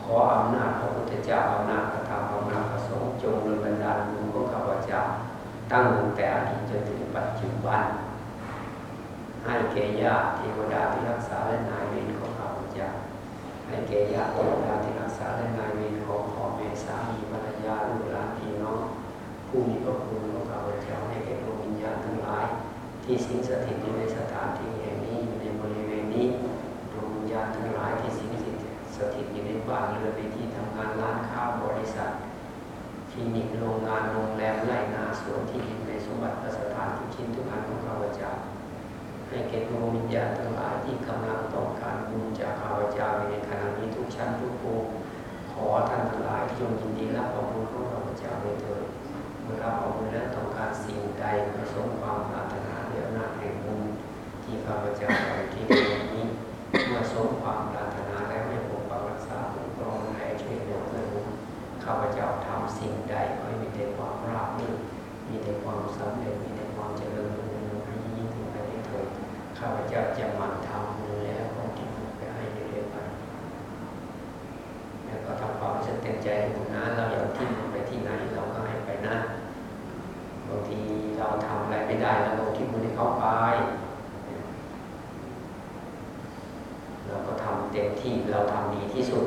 ขออำนาจพระพุทธเจ้าอำนาจพระธรรมอำนาจพระสงฆ์จงดลบันดาลบุญของข้าพเจ้าตั้งแต่อดีตจนถึงปัจจุบัน ให้แก่ญาติเทวดาที่รักษาและนายเวรของข้าพเจ้าให้แก่ญาติเทวดาที่รักษาและนายเวรของ สามีภรรยาลูกหลานพี่น้องผู้มีพระคุณของข้าพเจ้าให้แก่ดวงวิญญาณทั้งหลาย ที่สิงสถิตอยู่ในสถานที่แห่งนี้อยู่ในบริเวณนี้ดวงวิญญาณทั้งหลายที่สิงสถิตอยู่ในบ้านเรือนในที่ทำงานร้านค้าบริษัทคลินิกโรงงานโรงแรมไร่นาสวนที่ดินในสมบัติสถานทุกชิ้นทุกอันของข้าพเจ้าให้แก่ดวงวิญญาณทั้งหลายที่กำลังต้องการบุญจากข้าพเจ้าในขณะนี้ทุกชั้นทุกภูมิ ขอท่านทั้งหลายจงยินดีรับเอาบุญของข้าพเจ้าโดยเถิดเมื่อรับเอาบุญแล้วต้องการสิ่งใดประสงค์ความปรารถนาเดียวหน้าจแห่งบุญที่ข้าพเจ้าทำที่ตรงนี้เมื่อสมความปรารถนาแล้วให้ปกปักรักษาคุ้มครองให้ช่วยเหลือเพื่อนบุญข้าพเจ้าทำสิ่งใดขอให้มีแต่ความราบรื่นมีแต่ความสำเร็จมีแต่ความเจริญรุ่งเรืองให้ยิ่งขึ้นไปได้เถิดข้าพเจ้าจะมั่นทำบุญแล้วก็เก็บไปให้เรื่อยๆไป แล้วก็ทำความรู้สึกเต็มใจให้บุญนะเราอยากที่มันไปที่ไหนเราก็ให้ไปนะ บางทีเรา ทำอะไรไม่ได้เราคิดมันให้เขาไปเราก็ทำเต็มที่เราทำดีที่สุด